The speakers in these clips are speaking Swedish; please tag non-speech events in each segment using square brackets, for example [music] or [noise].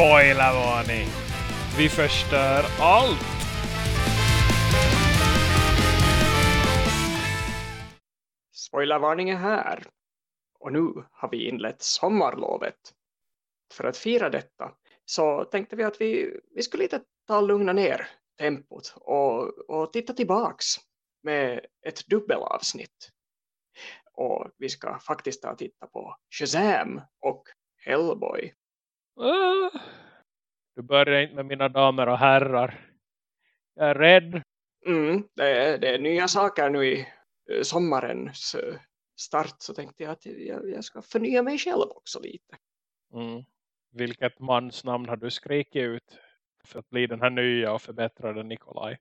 Spoilervarning! Vi förstör allt! Spoilervarning är här. Och nu har vi inlett sommarlovet. För att fira detta så tänkte vi att vi, vi skulle lite ta och lugna ner tempot och, och titta tillbaks med ett dubbelavsnitt. Och vi ska faktiskt ta och titta på Shazam och Hellboy. Ah, Du börjar inte med mina damer och herrar. Jag är rädd. Mm, det, är, det är nya saker nu i eh, sommarens eh, start så tänkte jag att jag, jag ska förnya mig själv också lite. Mm. Vilket mansnamn har du skrikit ut för att bli den här nya och förbättrade Nikolaj?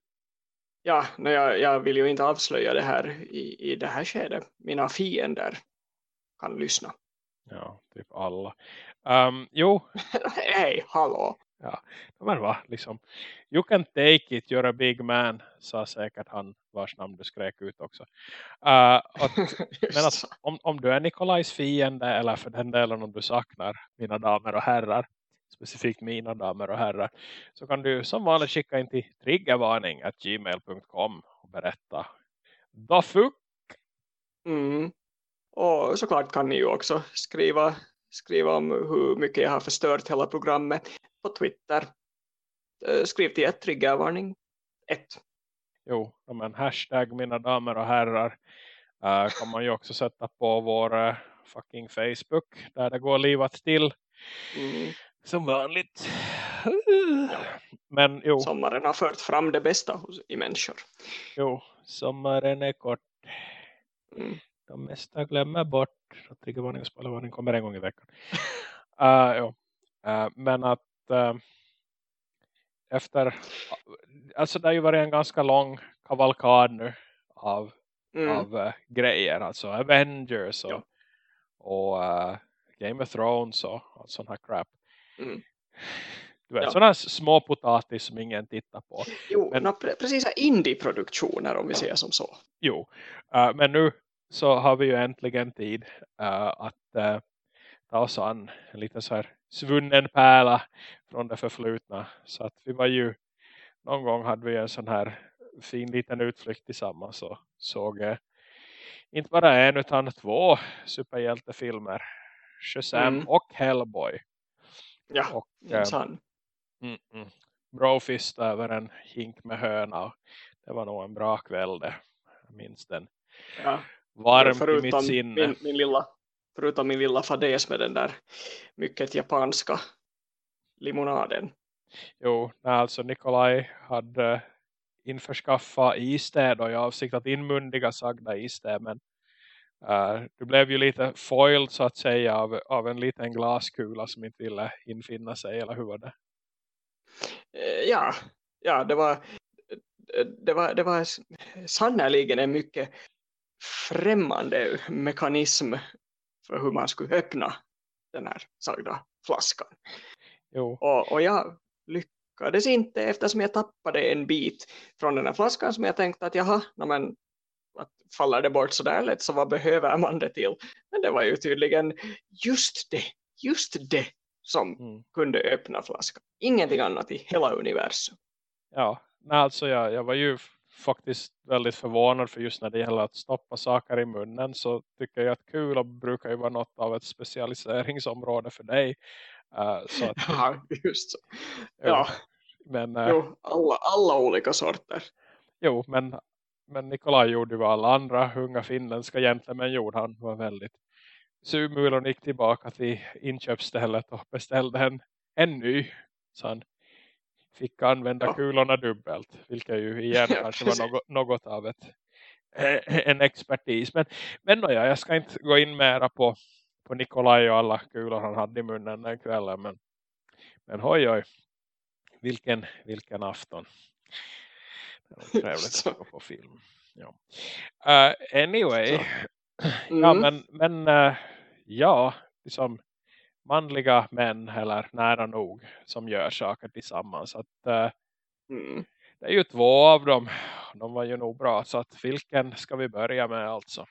Ja, nej, jag, jag vill ju inte avslöja det här i, i det här skedet. Mina fiender kan lyssna. Ja, typ alla. Um, jo, [laughs] Hej, hallå. ja, men va, liksom. You can take it, you're a big man, sa säkert han vars namn du skrek ut också. Uh, att, men att om, om du är Nikolajs fiende eller för den delen om du saknar mina damer och herrar, specifikt mina damer och herrar, så kan du som vanligt skicka in till triggervarning at gmail.com och berätta the fuck Mm. Och såklart kan ni ju också skriva, skriva om hur mycket jag har förstört hela programmet på Twitter. Eh, Skriv till ett triggervarning 1. Jo, de en hashtag mina damer och herrar uh, kan man ju också sätta på vår uh, fucking Facebook där det går livat till Mm. som vanligt. Men jo, Sommaren har fört fram det bästa hos, i människor. jo, sommaren är kort. Mm. De mesta glömmer bort att triggervarning och spoilervarning kommer en gång i veckan. [laughs] Uh. Uh, men att uh, efter alltså det har ju varit en ganska lång kavalkad nu av Mm. av grejer. Alltså Avengers och, Ja. och Game of Thrones och, och sån här crap. Mm. Du vet, Ja. sådana små potatis som ingen tittar på. Jo, Men- pre- precis indie-produktioner om vi säger som så. Jo, men nu så har vi ju äntligen tid uh, att uh, ta oss an en liten så här svunnen pärla från det förflutna. Så att vi var ju, någon gång hade vi en sån här fin liten utflykt tillsammans och såg eh, inte bara en utan två superhjältefilmer. Shazam Mm. och Hellboy. Ja, Och eh, mm, mm, brofist över en hink med höna. Det var nog en bra kväll det. Jag minns den. Ja. Varmt i mitt sinne. min, min lilla, förutom min lilla fadäs med den där mycket japanska limonaden. Jo, när alltså Nikolaj hade införskaffa iste då i avsikt att inmundiga sagda iste men uh, du blev ju lite foiled så att säga av, av en liten glaskula som inte ville infinna sig eller hur var det? Eh, Ja, ja det var det var, det var sannoliken en mycket främmande mekanism för hur man skulle öppna den här sagda flaskan. Jo, Och, och jag lyckades inte eftersom jag tappade en bit från den här flaskan som jag tänkte att jaha, men, att faller det bort så där lätt så vad behöver man det till? Men det var ju tydligen just det, just det som mm. kunde öppna flaskan. Ingenting annat i hela universum. ja, nej, alltså jag, jag var ju faktiskt väldigt förvånad för just när det gäller att stoppa saker i munnen så tycker jag att kula brukar ju vara något av ett specialiseringsområde för dig. Uh, så att, [laughs] Ja, just så. jo, Ja, men, uh, jo, alla, alla olika sorter. Jo, men, men Nikolaj gjorde ju vad alla andra unga finländska gentlemän gjorde. Han var väldigt surmulen och gick tillbaka till inköpsstället och beställde en, en ny. Så han fick använda Ja. kulorna dubbelt. Vilket ju [laughs] igen Ja, kanske var något, något av ett, eh, en expertis. Men, men nåja, jag ska inte gå in mera på, på Nikolaj och alla kulor han hade i munnen den kvällen. Men, men hoj oj, vilken, vilken afton. Det [laughs] trevligt att gå på film. Ja. Uh, anyway. Så. Ja, Mm. men, men eh, ja, liksom manliga män eller nära nog som gör saker tillsammans. Att, eh, Mm. det är ju två av dem. De var ju nog bra. Så att vilken ska vi börja med alltså?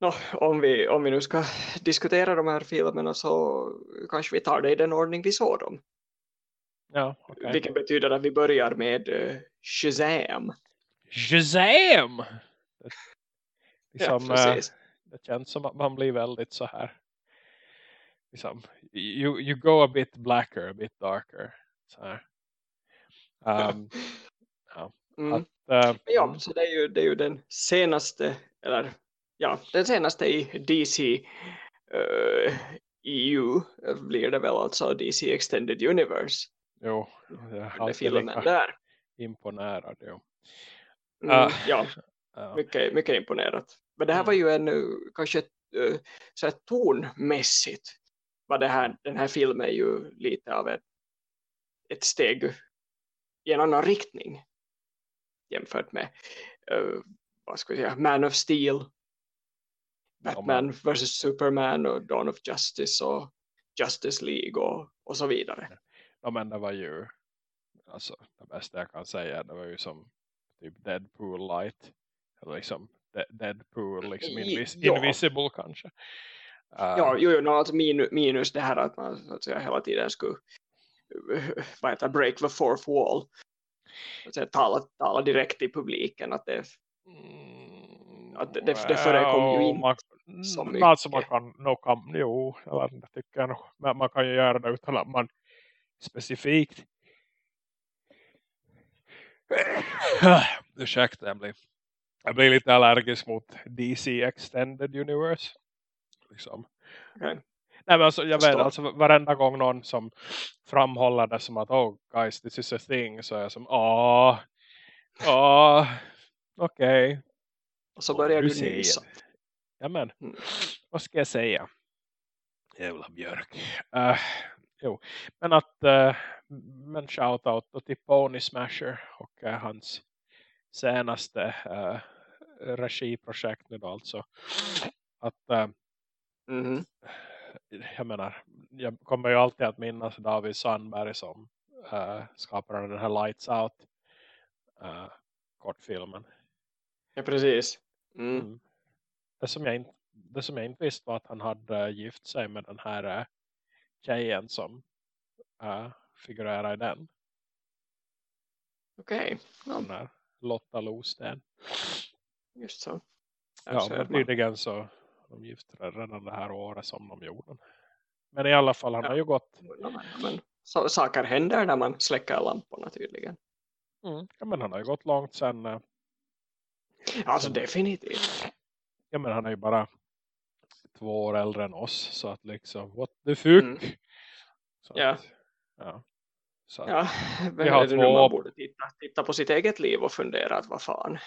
No, om, vi, om vi nu ska diskutera de här filmerna så kanske vi tar det i den ordning vi såg dem. Ja, okay. Vilket betyder att vi börjar med uh, Shazam. Shazam! Det, liksom, ja, precis. Uh, det känns som att man blir väldigt så här liksom, you, you go a bit blacker, a bit darker. Så. Um, [laughs] ja. Mm. Att, uh, ja, mm. så det är, ju, det är ju den senaste, eller ja, den senaste i DC uh, EU blir det väl alltså DC Extended Universe. Jo, är filmen där. Imponerad, jo. Mm, uh, [laughs] ja, mycket, mycket imponerat. Men det här var mm. ju en kanske uh, så här tonmässigt var det här, den här filmen ju lite av ett, ett steg i en annan riktning jämfört med uh, vad ska vi säga, Man of Steel Batman ja, vs Superman och Dawn of Justice och Justice League och, och så vidare. Ja men det var ju alltså det bästa jag kan säga det var ju som typ Deadpool light eller liksom Deadpool liksom invis ja. invisible kanske. Uh, ja, jo, no, alltså minus, minus det här att man så att säga, hela tiden skulle vad heter, break the fourth wall. Säga, tala, tala direkt i publiken att det, mm, att det, det, det förekommer ju inte man, så mycket. Alltså man kan, no, kan jo, eller, tycker jag men man kan ju göra det utan att man specifikt ursäkta jag blir, jag blir lite allergisk mot DC Extended Universe liksom. Okay. Nej, men alltså, jag vet, alltså varenda gång någon som framhåller det som att oh guys, this is a thing så är jag som, ah, ah, okej. Okay. Och så börjar du, du nysa. Ja men, mm. vad ska jag säga? Jävla björk. Uh, jo, men att uh, men shoutout till Pony Smasher och uh, hans senaste uh, regiprojekt nu då alltså. Att Mm. [sighs] Jag menar, jag kommer ju alltid att minnas David Sandberg som uh, skapade den här Lights Out uh, kortfilmen. Ja, precis. Mm. Mm. Det, som jag inte, det som jag inte visste var att han hade gift sig med den här uh, tjejen som uh, figurerar i den. Okej. Okay. Ja. Lotta Losten. Just så. ja, men tydligen så de gifte redan det här året som de gjorde. Men i alla fall, han ja. har ju gått... Ja, men, så, saker händer när man släcker lamporna tydligen. Mm. Ja, men han har ju gått långt sen... Äh, alltså definitivt. Ja, men han är ju bara två år äldre än oss. Så att liksom, what the fuck? Mm. ja. Att, ja. Så att, ja, är det nu man borde titta, titta på sitt eget liv och fundera att vad fan.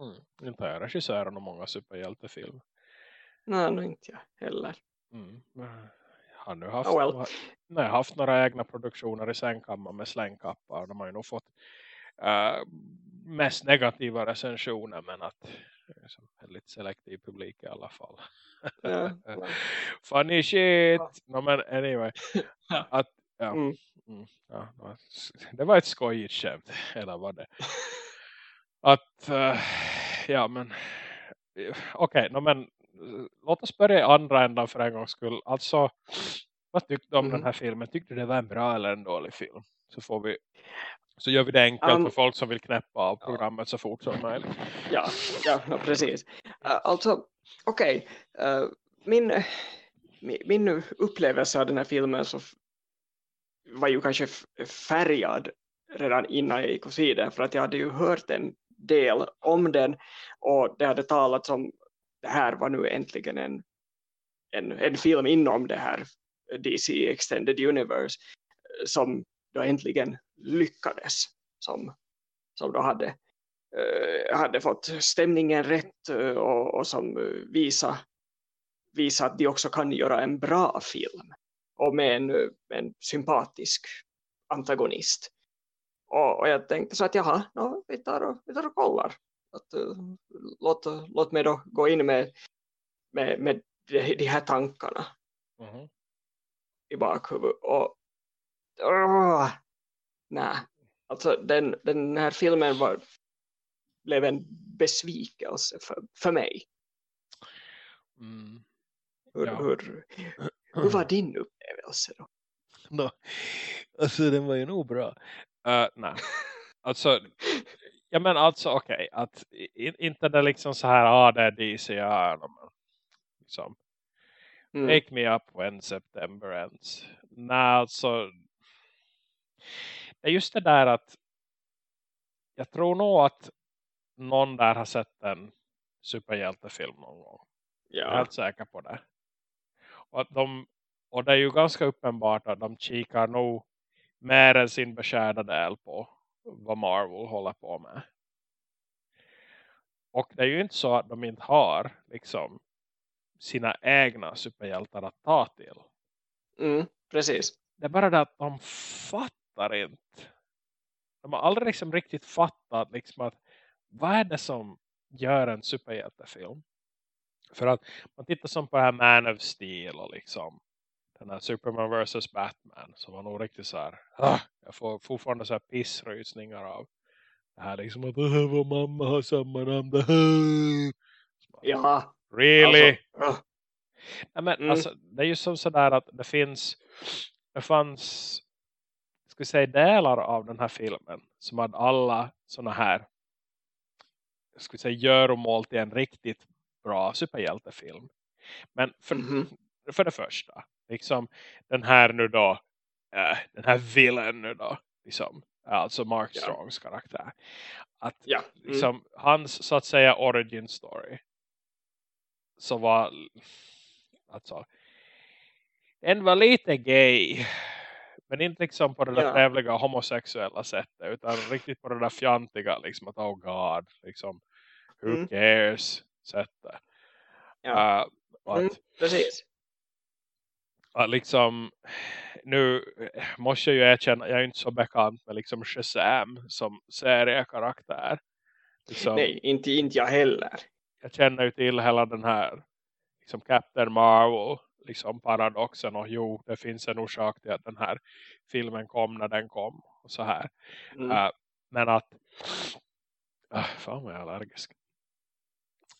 Mm. Inte är regissören och många superhjältefilmer. Nej, nog inte jag heller. Mm. Har nu haft, oh well. nej, haft några egna produktioner i sängkammaren med slängkappar. De har ju nog fått uh, mest negativa recensioner men att liksom, lite selektiv publik i alla fall. Ja, [laughs] Funny shit! Ja. No, men anyway. [laughs] Att, ja, mm. Mm, ja, det var ett skojigt skämt. [laughs] Eller vad det? Att, uh, ja men okej, okay, no, men låt oss börja i andra ändan för en gångs skull. Alltså, vad tyckte du om mm. den här filmen? Tyckte du det var en bra eller en dålig film? Så får vi så gör vi det enkelt um, för folk som vill knäppa av programmet så fort som möjligt. Ja, ja, precis. Uh, alltså, okej. Okay. Uh, min, min upplevelse av den här filmen så var ju kanske färgad redan innan jag gick och den. För att jag hade ju hört en del om den och det hade talats om det här var nu äntligen en, en, en film inom det här DC Extended Universe eh, som då äntligen lyckades som, som då hade, uh, hade fått stämningen rätt uh, och, och som uh, visa att de också kan göra en bra film och med en, en sympatisk antagonist. Och, och, jag tänkte så att jaha, no, vi, tar och, vi tar och kollar att, uh, låt, låt mig då gå in med, med, med de, de här tankarna mm. i bakhuvudet. Och, uh, nej, alltså den, den här filmen var, blev en besvikelse för, för mig. Hur, Ja. hur, hur var din upplevelse då? [laughs] No, alltså den var ju nog bra. Uh, nej. Alltså, [laughs] ja men alltså okej. att i- inte det liksom så här, ah det är DC, ja, men, liksom, Mm. Take me up when September ends. Nej, alltså. Det är just det där att. Jag tror nog att någon där har sett en superhjältefilm någon gång. Jag är Ja, helt säker på det. Och, att de, och det är ju ganska uppenbart att de kikar nog mer än sin beskärda del på vad Marvel håller på med. Och det är ju inte så att de inte har liksom sina egna superhjältar att ta till. mm, precis. Det är bara det att de fattar inte. De har aldrig liksom riktigt fattat liksom att vad är det som gör en superhjältefilm? För att man tittar som på här Man of Steel och liksom den här Superman vs. Batman som var nog riktigt så här ah, jag får fortfarande så här pissrysningar av det här liksom att "Åh, vår mamma har samma namn det här." Ja, Really? alltså, ah, Nej, men Mm. alltså, det är ju som sådär att det finns det fanns ska vi säga delar av den här filmen som hade alla såna här ska vi säga göromål till en riktigt bra superhjältefilm. Men för, Mhm. för det första liksom den här nu då äh, den här villain nu då liksom alltså Mark Ja. Strongs karaktär att ja. Mm. liksom, hans så att säga origin story så var alltså den var lite gay men inte liksom på det där Ja. trevliga homosexuella sättet utan riktigt på det där fjantiga liksom att oh god liksom who Mm. cares sättet Ja. uh, Mm, precis. Att liksom nu måste jag ju erkänna jag är inte så bekant med liksom Shazam som seriekaraktär liksom, Nej, inte, inte jag heller. jag känner ju till hela den här liksom Captain Marvel liksom paradoxen och jo, det finns en orsak till att den här filmen kom när den kom och så här. Mm. Äh, men att uh, fan vad jag är allergisk.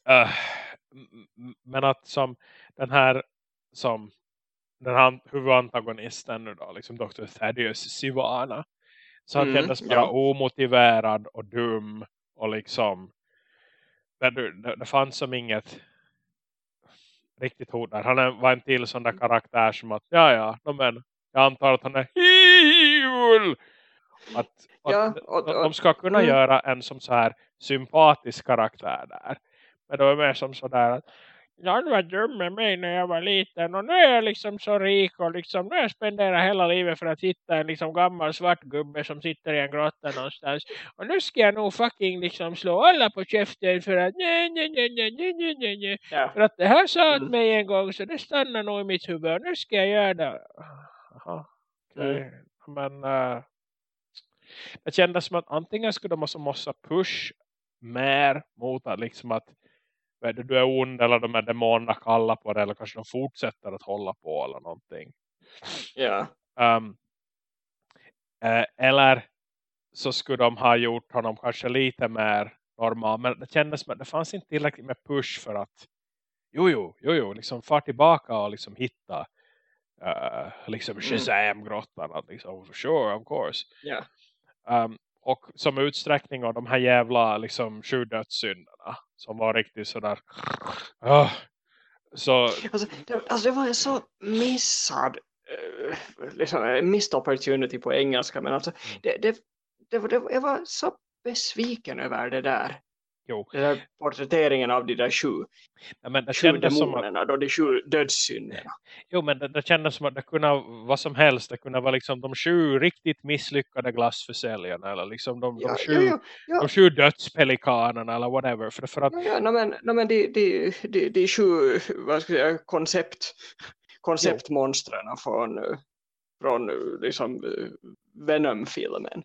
M- men att som den här som den här huvudantagonisten nu då, liksom Dr. Thaddeus Sivana så han Mm, kändes bara ja. omotiverad och dum och liksom det, det, det fanns som inget riktigt hot där. Han var en till sån där karaktär som att ja ja, men jag antar att han är evil. Att, att Ja, de, och- de och- ska kunna mm. göra en som så här sympatisk karaktär där. Men då är mer som sådär att han var dum med mig när jag var liten och nu är jag liksom så rik och liksom, nu har jag spenderat hela livet för att hitta en liksom gammal svart gubbe som sitter i en grotta någonstans och nu ska jag nog fucking liksom slå alla på käften för att nej, nej, nej, nej, nej, nej, nej. Ja. för att det här sa åt mig en gång så det stannar nog i mitt huvud och nu ska jag göra det okay. mm. men uh, det kändes som att antingen skulle de måste push mer mot att liksom att du, du är ond eller de här demonerna kallar på det eller kanske de fortsätter att hålla på eller någonting. Ja. Um, eh, eller så skulle de ha gjort honom kanske lite mer normal. Men det kändes som att det fanns inte tillräckligt med push för att jo jo, jo, jo liksom far tillbaka och liksom hitta uh, liksom Mm. Shazam-grottan. Liksom, sure, of course. Ja. Um, och som utsträckning av de här jävla liksom sju dödssynderna som var riktigt sådär ah, så Alltså, det, alltså det var en så missad eh, liksom, en missed opportunity på engelska men alltså Mm. det, det, det, det, jag var så besviken över det där jo, porträtteringen av de där sju, nej, men det sju som att demonerna då de sju dödssynderna Jo, men det, det kändes som att det kunde vad som helst. Det kunde vara liksom de sju riktigt misslyckade glassförsäljarna eller liksom de, ja, de, sju, ja, ja, ja, de sju dödspelikanerna eller whatever. För, för att, ja, ja, no, men, no, men de, de, de, de sju vad ska jag säga, koncept, konceptmonstren från, från liksom, eh, Venom-filmen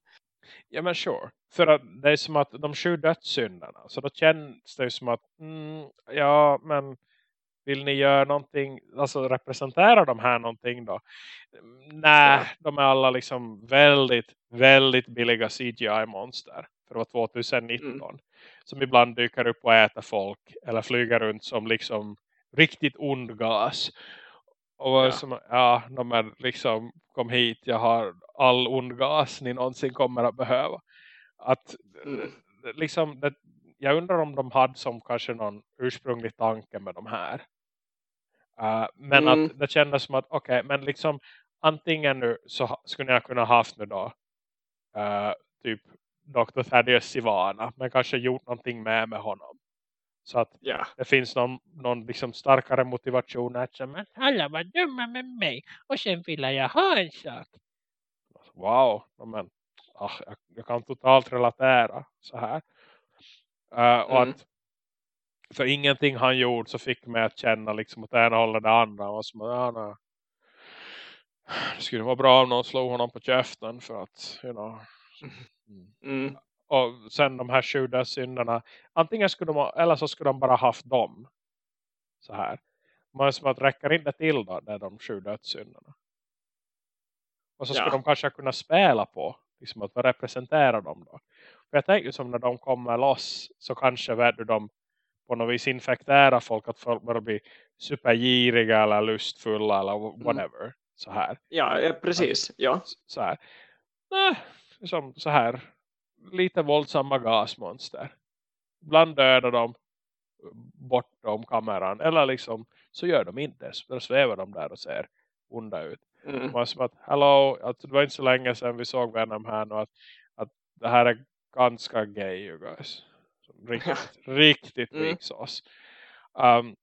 ja men sure. För att det är som att de sju dödssynderna. Så då känns det ju som att mm, ja men vill ni göra någonting, alltså representera de här någonting då? Nej, de är alla liksom väldigt, väldigt billiga CGI-monster. Var 2019. Mm. Som ibland dyker upp och äter folk. Eller flyger runt som liksom riktigt ond gas. Och Ja. som, ja, no, men liksom kom hit, jag har all ond gas ni någonsin kommer att behöva. Att Mm. liksom, det, jag undrar om de hade som kanske någon ursprunglig tanke med de här. Uh, men Mm. att det kändes som att okej, men liksom antingen nu så skulle jag kunna haft nu då uh, typ Dr. Thaddeus Sivana men kanske gjort någonting med med honom. Så att Ja. det finns någon, någon liksom starkare motivation att men alla var dumma med mig och sen ville jag ha en sak. Wow, men ah, jag, jag kan totalt relatera så här. Uh, och Mm. att för ingenting han gjorde så fick mig att känna liksom åt ena hållet det andra. Och som, ja, nej. Det skulle vara bra om någon slog honom på käften för att, you know. Mm. Mm. Och sen de här sju dödssynderna. Antingen skulle de, eller så skulle de bara haft dem. Så här. Är som att räcker inte till då, det är de sju dödssynderna. Och så skulle Ja. de kanske kunna spela på. Liksom att representera dem då. För jag tänker som när de kommer loss. Så kanske vet du de på något vis infekterar folk. Att folk bara blir supergiriga eller lustfulla eller whatever. Så här. Ja, precis. Ja. Så här. Nej, som så här. Lite våldsamma gasmonster. Ibland dödar de bortom kameran. Eller liksom så gör de inte. Så svävar de där och ser onda ut. Mm. Man som att, hello, alltså, det var inte så länge sedan vi såg Venom här nu att, att det här är ganska gay you guys. Riktigt, [laughs] riktigt Mm. lik sås. Um,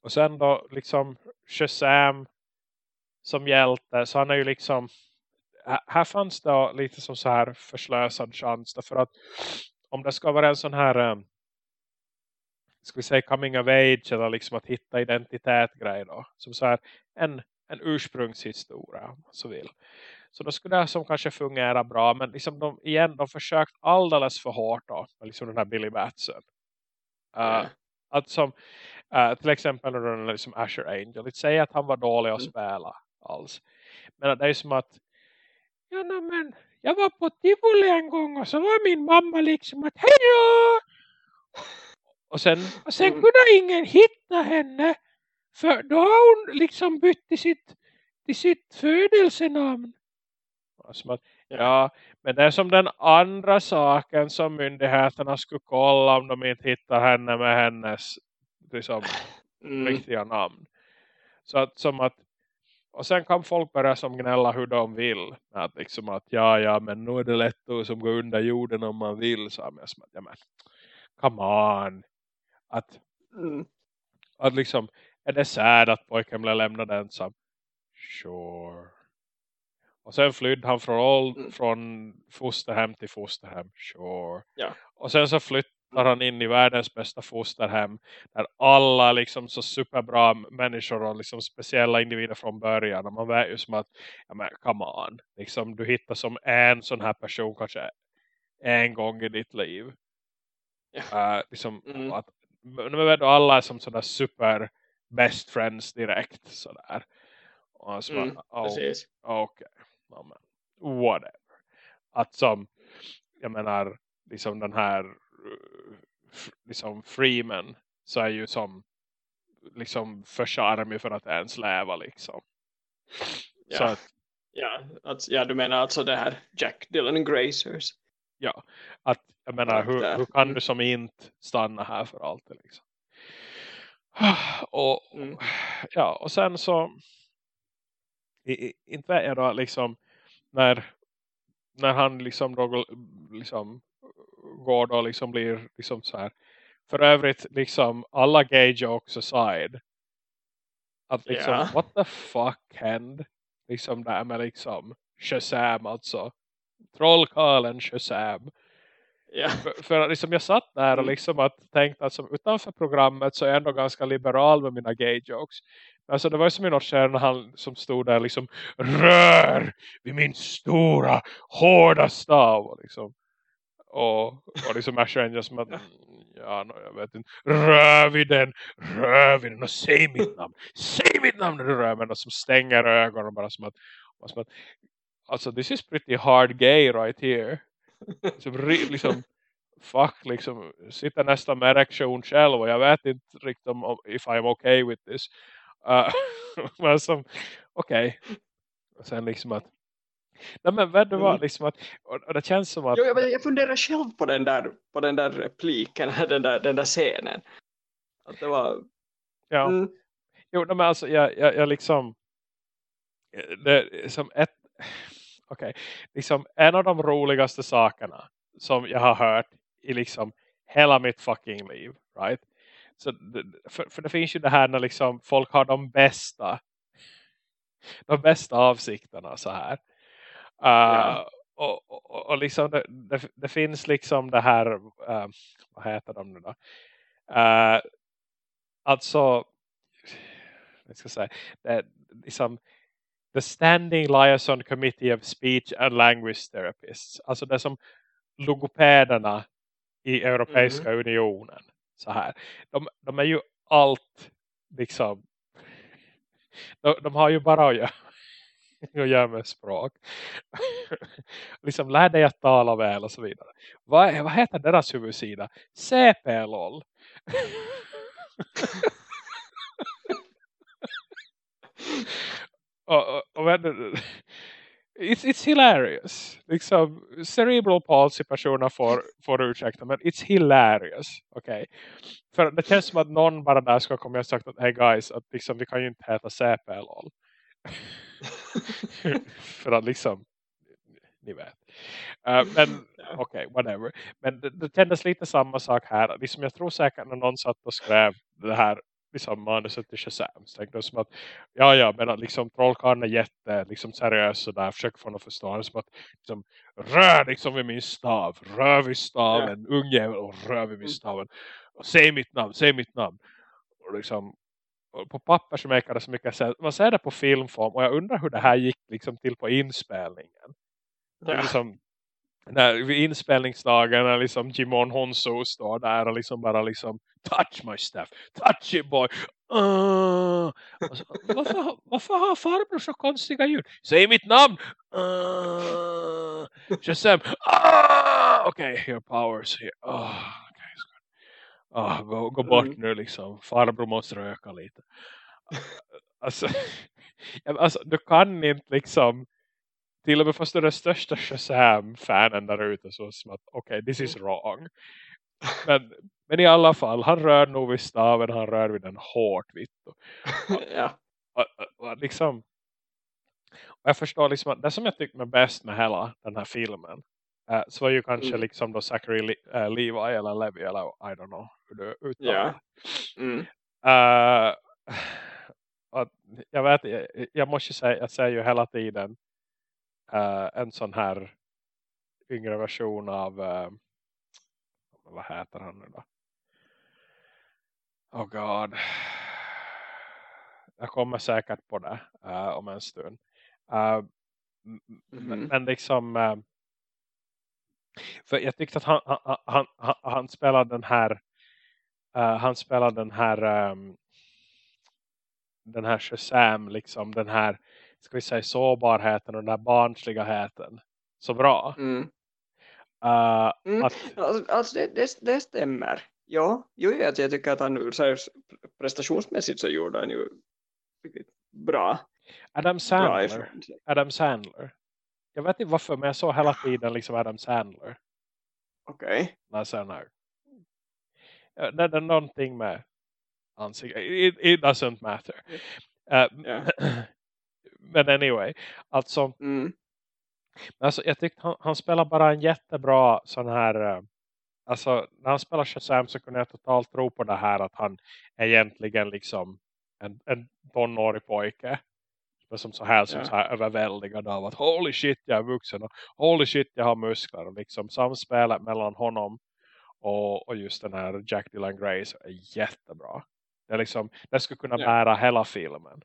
och sen då liksom Shazam som hjälte så han är ju liksom här- fanns det lite som så här förslösad chans därför att om det ska vara en sån här um, ska vi säga coming of age eller liksom att hitta identitet grej då som så här en, en ursprungshistoria om man så vill. Så då skulle det som kanske fungera bra men liksom de, igen de försökt alldeles för hårt då liksom den här Billy Batson. Uh, att som uh, till exempel när liksom Asher Angel säga att han var dålig att Mm. spela alls. Men det är som att ja no, men jag var på Tivoli en gång och så var min mamma liksom att hej då! Och sen, och sen Mm. kunde ingen hitta henne för då har hon liksom bytt till sitt, till sitt födelsenamn. Och som att, Ja. ja, men det är som den andra saken som myndigheterna skulle kolla om de inte hittar henne med hennes liksom, Mm. riktiga namn. Så att som att och sen kan folk börja som gnälla hur de vill. Att liksom att ja ja men nu är det lätt att som gå under jorden om man vill. Så att ja men come on. Att, Mm. att liksom är det sad att pojken blev lämnad ensam? Sure. Och sen flydde han från, all, Mm. från fosterhem till fosterhem. Sure. Ja. Och sen så flyttar han in i världens bästa fosterhem. Där alla liksom så superbra människor och liksom speciella individer från början. Och man vet ju som att, ja men come on. Liksom, du hittar som en sån här person kanske en gång i ditt liv. Uh, liksom, Mm. att, men vet alla är som sådär super best friends direkt. Sådär. Och så Mm. bara, oh. Okej. Ja, men whatever. Att som, jag menar, liksom den här liksom Freeman så är ju som liksom för charmig för att ens leva liksom. Så Ja. att, Ja, alltså, ja, du menar alltså det här Jack Dylan Gracers. ja, att jag menar, hur, Karaktär. hur kan Mm. du som inte stanna här för alltid liksom? [sighs] Och, Mm. ja, och sen så i, inte vet jag då liksom när när han liksom då liksom går då liksom blir liksom så här för övrigt liksom alla gay jokes aside att liksom Ja. what the fuck hände liksom där med liksom Shazam alltså trollkarlen Shazam Ja. för, för liksom jag satt där och Mm. liksom att tänkte att som utanför programmet så är jag ändå ganska liberal med mina gay jokes. Alltså det var ju som i något skär när han som stod där liksom rör vid min stora hårda stav och liksom och, och liksom Asher Angel som att ja, no, jag vet inte rör vid den, rör vid den och säg mitt [laughs] namn säg mitt namn när du rör men och som stänger ögonen och bara som att, och som att alltså this is pretty hard gay right here som liksom fuck liksom sitter nästan med erektion själv och jag vet inte riktigt om if I'm okay with this. Uh, [laughs] men som okej. Okay. Och sen liksom att Nej men vad det var mm. liksom att och, och, det känns som att jo, jag, jag funderar själv på den där på den där repliken [laughs] den där, den där scenen. Att det var Ja. Mm. Jo men alltså jag, jag, jag liksom det som ett okej, okay, liksom en av de roligaste sakerna som jag har hört i liksom hela mitt fucking liv, right? Så för, för det finns ju det här när liksom folk har de bästa de bästa avsikterna så här. Ja. och, och, och, liksom det, det, det, finns liksom det här uh, vad heter de nu då? Uh, alltså jag ska säga det, liksom the Standing Liaison Committee of Speech and Language Therapists. Alltså det som logopederna i Europeiska mm. unionen. Så här. De, de är ju allt liksom de, de har ju bara att göra, och gör med språk. [laughs] liksom lär dig att tala väl och så vidare. Vad, vad heter deras huvudsida? CP-LOL. [laughs] och, och, och it's, it's hilarious. Liksom, cerebral palsy personer får, får ursäkta, men it's hilarious. Okay. För det känns som att någon bara där ska komma och sagt att hey guys, att liksom, vi kan ju inte heta CP-LOL. [laughs] [laughs] För att liksom, ni vet. Uh, men okej, okay, whatever. Men det, det kändes lite samma sak här. Liksom, jag tror säkert när någon satt och skrev det här liksom manuset till Shazam. Så tänkte som att, ja ja, men att liksom trollkarlen är jätte liksom seriös och där försöker få honom att förstå. Det som att, liksom, rör liksom vid min stav, rör vid staven, ja. ungjävel och rör vid min mm. staven. Och säg mitt namn, säg mitt namn. Och liksom, på papper så märker det så mycket sen. Man ser det på filmform och jag undrar hur det här gick liksom till på inspelningen. Ja. Liksom, när, vid inspelningsdagen när liksom Jimon Honso står där och liksom bara liksom touch my stuff, touch it boy uh, så, varför, varför har farbror så konstiga ljud? Säg mitt namn uh, Shazam uh, okej, okay, your powers here uh, uh, gå, gå bort mm. nu liksom farbror måste röka lite alltså, [laughs] alltså du kan inte liksom till och med fast du är den största Shazam-fanen där ute så som att okej, okay, this is wrong. Men, men i alla fall, han rör nog vid staven, han rör vid den hårt vitt. [laughs] ja. Och, och, och, liksom, och jag förstår liksom att det som jag tyckte var bäst med hela den här filmen uh, så var ju kanske mm. liksom då Zachary Le uh, Levi eller Levi eller I don't know hur du uttalar yeah. mm. uh, jag vet, jag, jag måste säga, jag säger ju hela tiden en sån här yngre version av vad heter han nu då? Oh god. Jag kommer säkert på det om en stund. Mm -hmm. Men liksom uh, för jag tyckte att han, han, han, han, han spelade den här han spelade den här um, den här Shazam liksom den här ska vi säga sårbarheten och den här barnsligheten så bra. Mm. Uh, mm. Att... Alltså, alltså det, det, det, stämmer. Ja, jo, jag tycker att han så här, prestationsmässigt så gjorde han ju bra. Adam Sandler. Bra Adam Sandler. Jag vet inte varför men jag såg hela tiden liksom Adam Sandler. Okej. Okay. Det är någonting med ansiktet. It, it doesn't matter. Uh, yeah. [clears throat] men anyway, alltså, mm. alltså jag tyckte han, han spelar bara en jättebra sån här, uh, alltså när han spelar Shazam så kunde jag totalt tro på det här att han är egentligen liksom en, en tonårig pojke som så här, som ja. så här överväldigad av att holy shit jag är vuxen och holy shit jag har muskler och liksom samspelet mellan honom och, och just den här Jack Dylan Grace är jättebra. Det, är liksom, det skulle kunna ja. bära hela filmen.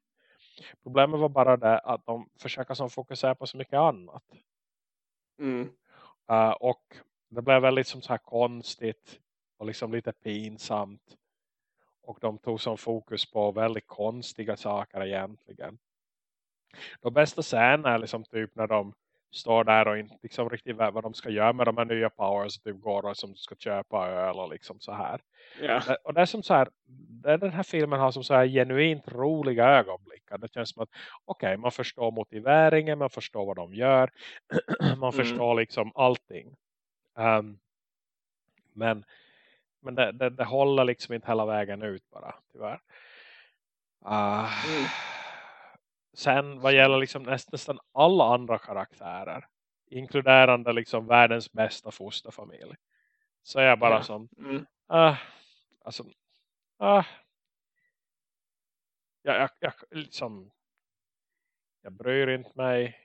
Problemet var bara det att de försöker som fokusera på så mycket annat. Mm. Uh, och det blev väldigt som så här konstigt och liksom lite pinsamt. Och de tog som fokus på väldigt konstiga saker egentligen. De bästa scenerna är liksom typ när de står där och inte liksom riktigt vet vad de ska göra med de här nya powers. Typ går och som ska köpa öl och liksom så här. Ja. Och det är som så här, den här filmen har som så här genuint roliga ögonblick. Det känns som att okej, okay, man förstår motiveringen, man förstår vad de gör. [clears throat] man Mm. förstår liksom allting. Um, men men det, det, det håller liksom inte hela vägen ut bara, tyvärr. Uh, Mm. Sen vad gäller liksom näst, nästan alla andra karaktärer. Inkluderande liksom världens bästa fosterfamilj. Så är jag bara Ja. som. Mm. Uh, alltså. Uh, jag, jag, jag, liksom, jag bryr inte mig.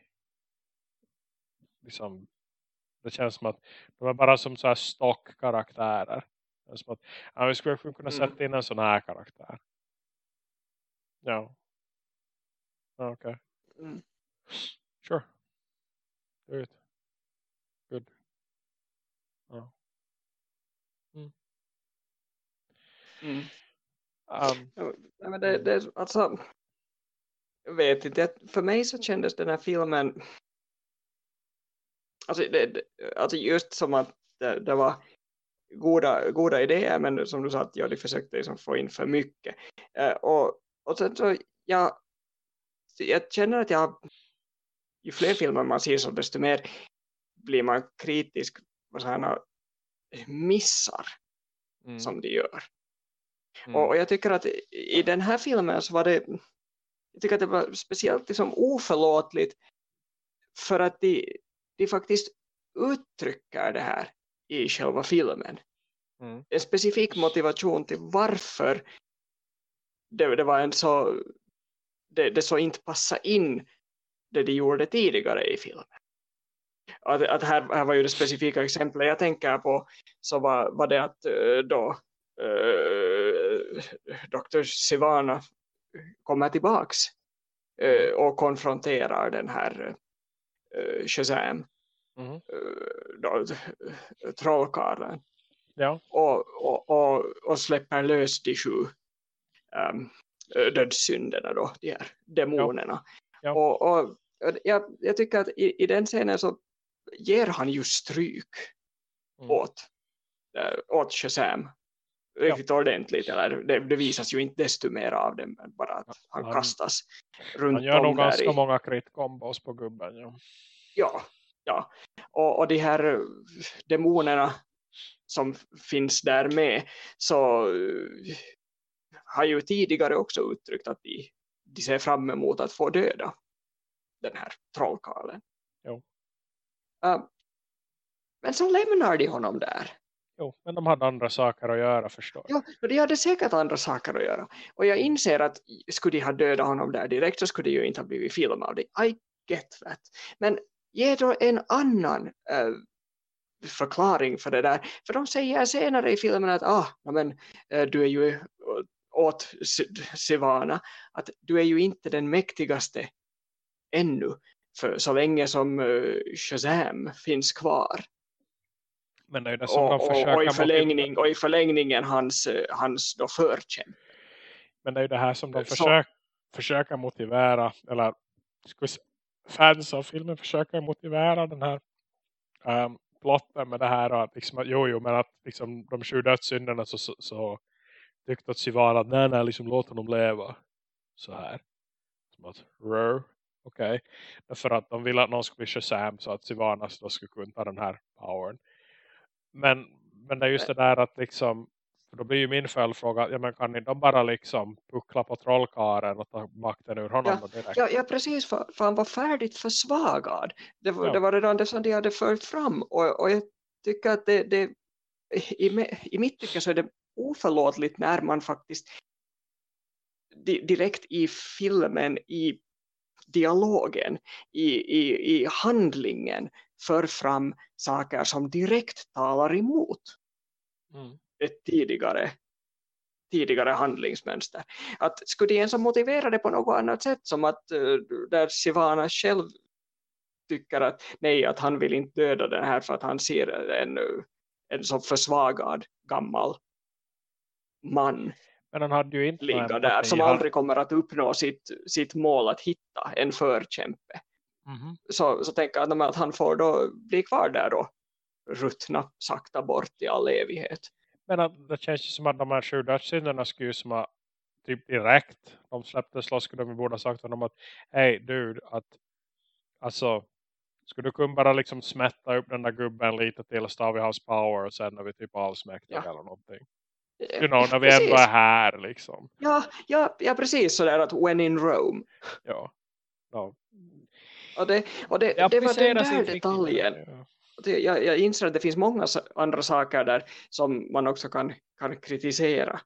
Liksom, det känns som att de är bara som så här stockkaraktärer. Som att, ja, vi skulle kunna Mm. sätta in en sån här karaktär. Ja. Okej. Mm. Sure. Do it. Good. Ja. Mm. Um, Ja, men det, det, alltså, jag vet inte, för mig så kändes den här filmen alltså, det, alltså just som att det, det var goda, goda idéer men som du sa att ja, de försökte liksom få in för mycket Eh, och, och sen så jag, jag känner att jag ju fler filmer man ser så desto mer blir man kritisk på sådana missar mm, som de gör. Mm, Och, och jag tycker att i, den här filmen så var det jag tycker att det var speciellt liksom oförlåtligt för att de, de faktiskt uttrycker det här i själva filmen. mm, En specifik motivation till varför det, det var en så det, det så inte passade in det de gjorde tidigare i filmen. Att, att här, här var ju det specifika exemplet jag tänker på så var, var det att eh, då uh, Dr. Sivana kommer tillbaks eh, och konfronterar den här uh, Shazam mm. då, eh, trollkarlen Ja. och, och, och, och släpper lös de sju um, dödssynderna då, de här demonerna. Ja. Och, och, och jag, jag tycker att i, i den scenen så ger han ju stryk Mm. åt, äh, åt Shazam riktigt ordentligt. Eller det, det visas ju inte desto mer av det, men bara att han, Han- kastas runt Han gör nog ganska i, många crit-kombos på gubben. Ja. Ja, ja. Och, och de här eh, demonerna som finns där med så eh, har ju tidigare också uttryckt att de, de ser fram emot att få döda den här trollkarlen. Uh, men så lämnar de honom där. Jo, men de hade andra saker att göra förstår jag. Ja, de hade säkert andra saker att göra. Och jag inser att skulle de ha dödat honom där direkt så skulle det ju inte ha blivit film av det. I get that. Men ge då en annan eh, förklaring för det där. För de säger senare i filmen att ah, men, eh, du är ju åt Si- Sivana att du är ju inte den mäktigaste ännu för så länge som eh, Shazam finns kvar. Men det är det som Och, de försöker och, i förlängning, och i förlängningen hans, eh, hans då förkämpe. Men det är ju det här som de Så- försök, försöker motivera. Eller fans av filmen försöker motivera den här um, plotten med det här. Att liksom, att, jo, jo, men att liksom, de sju dödssynderna så, så, så tyckte att Sivana att nej, nej, liksom, låt honom leva. Så här. Som att, rör. Okej. Därför att de vill att någon ska bli Shazam så att Sivana då skulle kunna ta den här powern. Men, men det är just det där att liksom för då blir ju min följdfråga, ja men kan ni då bara liksom puckla på trollkaren och ta makten ur honom Ja, direkt? Ja, ja precis, för, för han var färdigt försvagad. Det var, Ja. det var redan det som de hade fört fram. Och, och jag tycker att det, det i, i mitt tycke så är det oförlåtligt när man faktiskt di, direkt i filmen, i dialogen, i, i, i handlingen för fram saker som direkt talar emot Mm. ett tidigare tidigare handlingsmönster. Att skulle de ens ha motiverat det på något annat sätt som att eh, där Sivana själv tycker att nej, att han vill inte döda den här för att han ser en, en så försvagad gammal man Men han hade ju inte ligga där som aldrig kommer att uppnå sitt, sitt mål att hitta en förkämpe Mhm. så, så tänker jag att han får då bli kvar där och ruttna sakta bort i all evighet. Men att, det känns ju som att de här sju dödssynderna skulle ju som att typ direkt de släpptes loss skulle de borde ha sagt till dem att hej dude att alltså skulle du kunna bara liksom smätta upp den där gubben lite till och stav i hans power och sen när vi typ avsmäktar Ja. eller någonting. Eh, You know, när vi precis. ändå är här liksom. Ja, ja, ja, precis sådär att when in Rome. Ja. ja. Och det, och det, Det det var den där detaljen. Ja. Jag, jag inser att det finns många andra saker där som man också kan, kan kritisera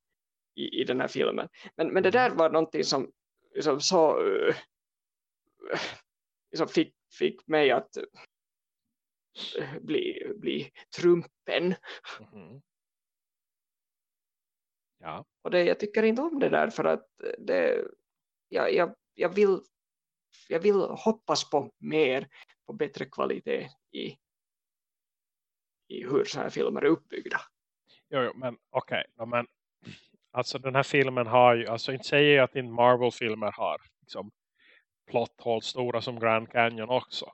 i, i den här filmen. Men, men det där var någonting som, som så, uh, som fick, fick mig att uh, bli, bli trumpen. Mhm. Ja. Och det, jag tycker inte om det där för att det, jag, jag, jag, vill, jag vill hoppas på mer, på bättre kvalitet i, i hur så här filmer är uppbyggda. Jo, jo men okej. ja, men alltså den här filmen har ju, alltså inte säger jag att inte Marvel-filmer har liksom plotthål stora som Grand Canyon också.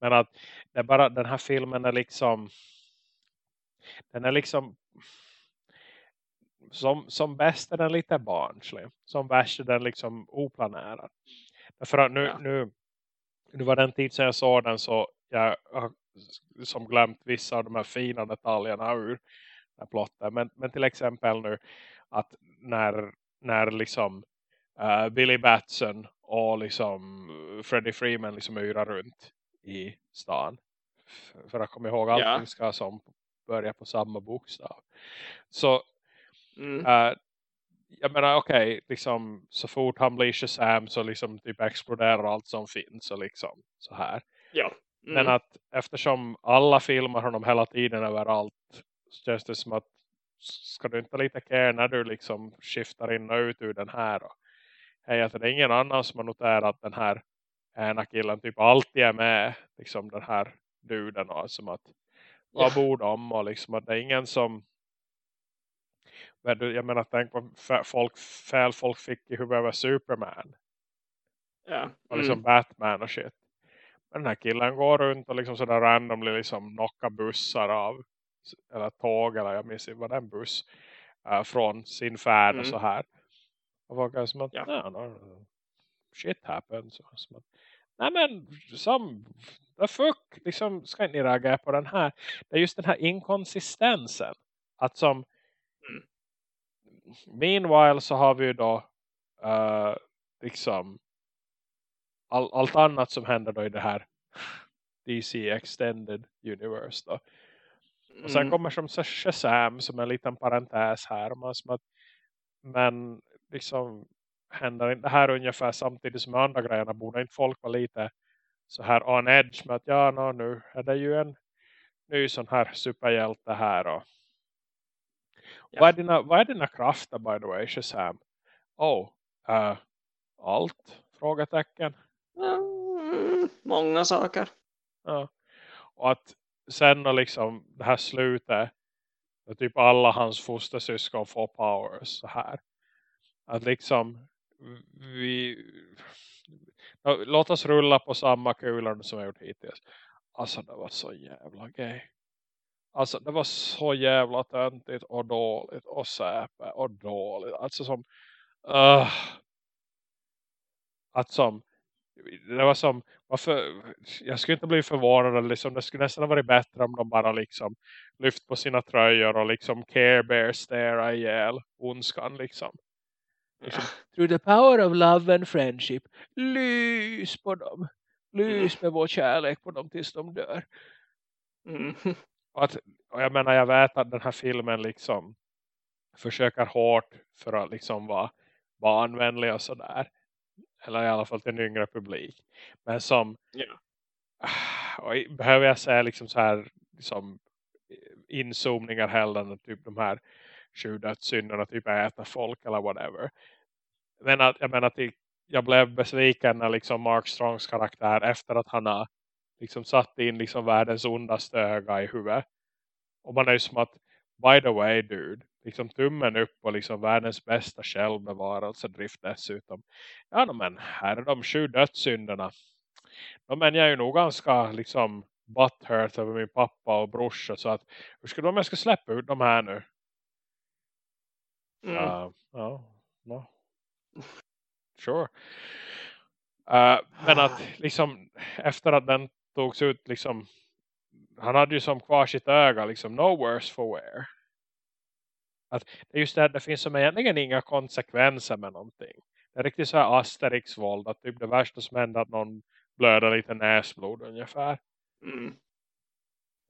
Men att det bara, den här filmen är liksom den är liksom som, som bäst är den lite barnslig. Som värst är den liksom oplanerad. Därför att nu, Ja. nu, nu var den tid sedan jag såg den så jag har som glömt vissa av de här fina detaljerna ur den plotten. Men, men till exempel nu att när, när liksom eh, Billy Batson och liksom Freddie Freeman liksom yrar runt i stan. För att komma ihåg Ja. allting ska som börja på samma bokstav. Så Mm. Eh, jag menar okej, liksom så fort han blir Shazam så liksom typ exploderar allt som finns och liksom så här. Ja. Mm. Men att eftersom alla filmer de hela tiden överallt så känns det som att ska du inte lite care när du liksom skiftar in och ut ur den här och hej att det är ingen annan som har noterat att den här ena killen typ alltid är med liksom den här duden och som att vad Ja. bor de och liksom att det är ingen som men du, jag menar tänk f- folk, fel folk fick i huvudet över Superman ja. och liksom Mm. Batman och shit. Men den här killen går runt och liksom sådär randomly liksom knockar bussar av eller tåg eller jag minns inte vad det är en buss äh, från sin färd Mm. och så här. Och folk är som att Ja. "No, no, shit happens. Som att, Nej men som the fuck liksom ska inte ni reagera på den här. Det är just den här inkonsistensen. Att som Mm. Meanwhile så har vi ju då eh, liksom all, allt annat som händer då i det här DC Extended Universe då. Och sen Mm. kommer som Shazam som en liten parentes här. Man som att, men liksom händer inte det här ungefär samtidigt som andra grejerna borde inte folk vara lite så här on edge med att ja no, nu är det ju en ny sån här superhjälte här och Ja. vad, är dina, vad är dina krafter by the way Shazam? Oh, uh, allt? Frågetecken. Mm, många saker. Ja. Och att sen när liksom det här slutet där typ alla hans fostersyskon får powers så här. Att liksom vi låt oss rulla på samma kulor som jag gjort hittills. Alltså det var så jävla gay. Alltså det var så jävla töntigt och dåligt och säpe och dåligt. Alltså som uh, att som det var som varför, jag skulle inte bli förvånad liksom, det skulle nästan ha varit bättre om de bara liksom lyft på sina tröjor och liksom care bear stare ihjäl ondskan liksom. Liksom, [laughs] Through the power of love and friendship lys på dem. Lys med vår kärlek på dem tills de dör. Mm. [laughs] Och, att, och jag menar jag vet att den här filmen liksom försöker hårt för att liksom vara barnvänlig och sådär. Eller i alla fall till en yngre publik. Men som i- behöver jag säga liksom så här liksom inzoomningar heller typ de här sju dödssynderna typ äta folk eller whatever. Men att jag menar att jag blev besviken när liksom Mark Strongs karaktär efter att han har liksom satt in liksom världens ondaste öga i huvudet. Och man är ju som att by the way dude liksom tummen upp och liksom världens bästa självbevarelsedrift dessutom. Ja men här är de sju dödssynderna. då men jag är ju nog ganska liksom butthurt över min pappa och brorsa så att hur skulle de jag ska släppa ut de här nu? Mm. Uh, ja, no. [laughs] Sure. Uh, men att liksom efter att den togs ut liksom han hade ju som kvar sitt öga liksom no worse for wear. Att det är just det det finns som egentligen inga konsekvenser med någonting. Det är riktigt så här Asterix-våld att typ det värsta som händer att någon blöder lite näsblod ungefär. Mm.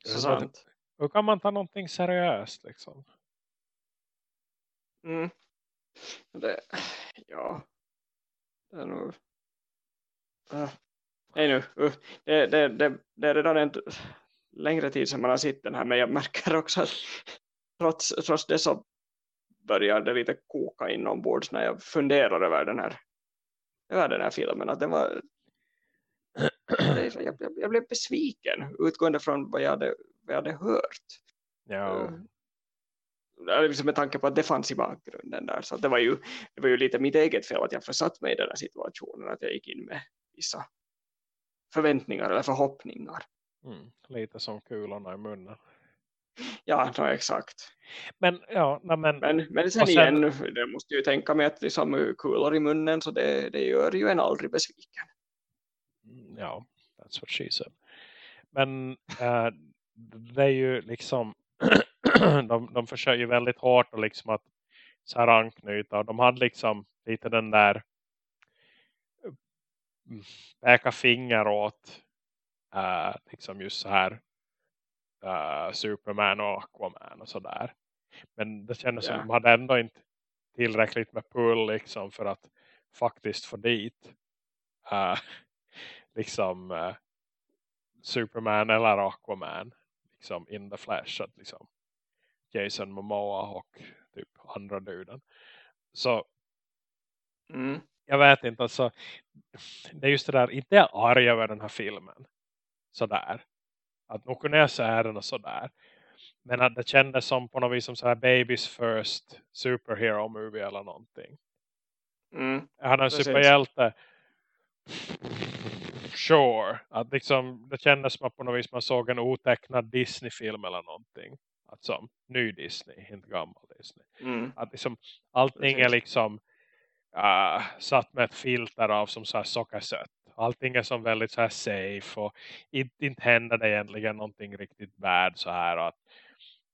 Så Så sant. Hur kan man ta någonting seriöst liksom? Mm. Det, ja. Det är nog... Nej nu. Uh. Det, det, det, det är redan en längre tid sedan man har sett den här. Men jag märker också att trots, trots det så börjar det lite koka inombords när jag funderar över den här, över den här filmen. Att den var, [clears throat] jag, jag, jag blev besviken utgående från vad jag hade, vad jag hade hört. Ja, liksom med tanke på att det fanns i bakgrunden där. Så det, var ju, det var ju lite mitt eget fel att jag försatt mig i den här situationen. Att jag gick in med vissa förväntningar eller förhoppningar. mm, lite som kulorna i munnen. Ja, no, exakt. Men ja, nej, men Men, men sen, sen- igen, det måste ju tänka mig att liksom kulor i munnen så det, det gör ju en aldrig besviken. Mm, ja, that's what she said. Men eh, det är ju liksom [clears throat] de, de försöker ju väldigt hårt och liksom att så här anknyta de hade liksom lite den där peka finger åt eh, liksom just så här eh, Superman och Aquaman och sådär. Men det kändes som Ja. de hade ändå inte tillräckligt med pull liksom för att faktiskt få dit eh, [laughs] liksom eh, Superman eller Aquaman liksom in the flesh att liksom Jason Momoa och typ andra duden. Så Mm. Jag vet inte alltså det är just det där, inte jag är arg över den här filmen sådär. Att nog kunde jag säga den och sådär. Men att det kändes som på något vis som så här babies first superhero movie eller någonting. Mm. Jag hade en superhjälte sure. Att liksom, det kändes som att på något vis man såg en otecknad Disney-film eller någonting. Alltså, ny Disney, inte gammal Disney. Mm. Att liksom, allting är Precis. liksom uh, satt med ett filter av som så här sockersött. Allting är som väldigt så här safe och inte, inte händer det egentligen någonting riktigt bad så här. Och att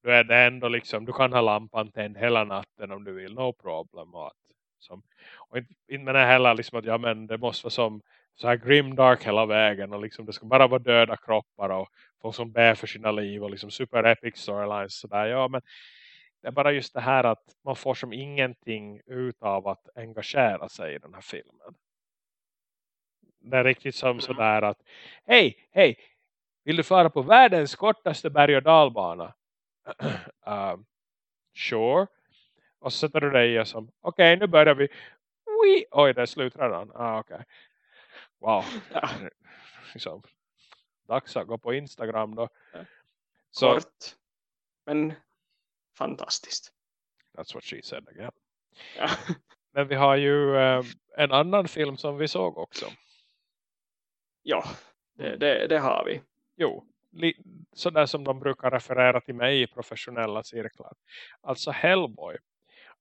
då är det ändå liksom, du kan ha lampan tänd hela natten om du vill, no problem. Och, att, som, och inte, inte menar jag heller liksom att ja, men det måste vara som så här grimdark hela vägen och liksom det ska bara vara döda kroppar och folk som bär för sina liv och liksom super epic storylines sådär. Ja men det är bara just det här att man får som ingenting ut av att engagera sig i den här filmen. Det är riktigt som Mm. sådär att hej, hej, vill du fara på världens kortaste berg- och dalbana? [clears throat] uh, sure. Och så sätter du dig och som, okej nu börjar vi. Ui, oj det är slut redan. Ah, okej. Wow. [laughs] Liksom, dags att gå på Instagram då. Så, kort. Men fantastiskt. that's what she said again. Ja. [laughs] Men vi har ju eh, en annan film som vi såg också. ja, det, det, det har vi. Jo, sådär som de brukar referera till mig i professionella cirklar. Alltså Hellboy.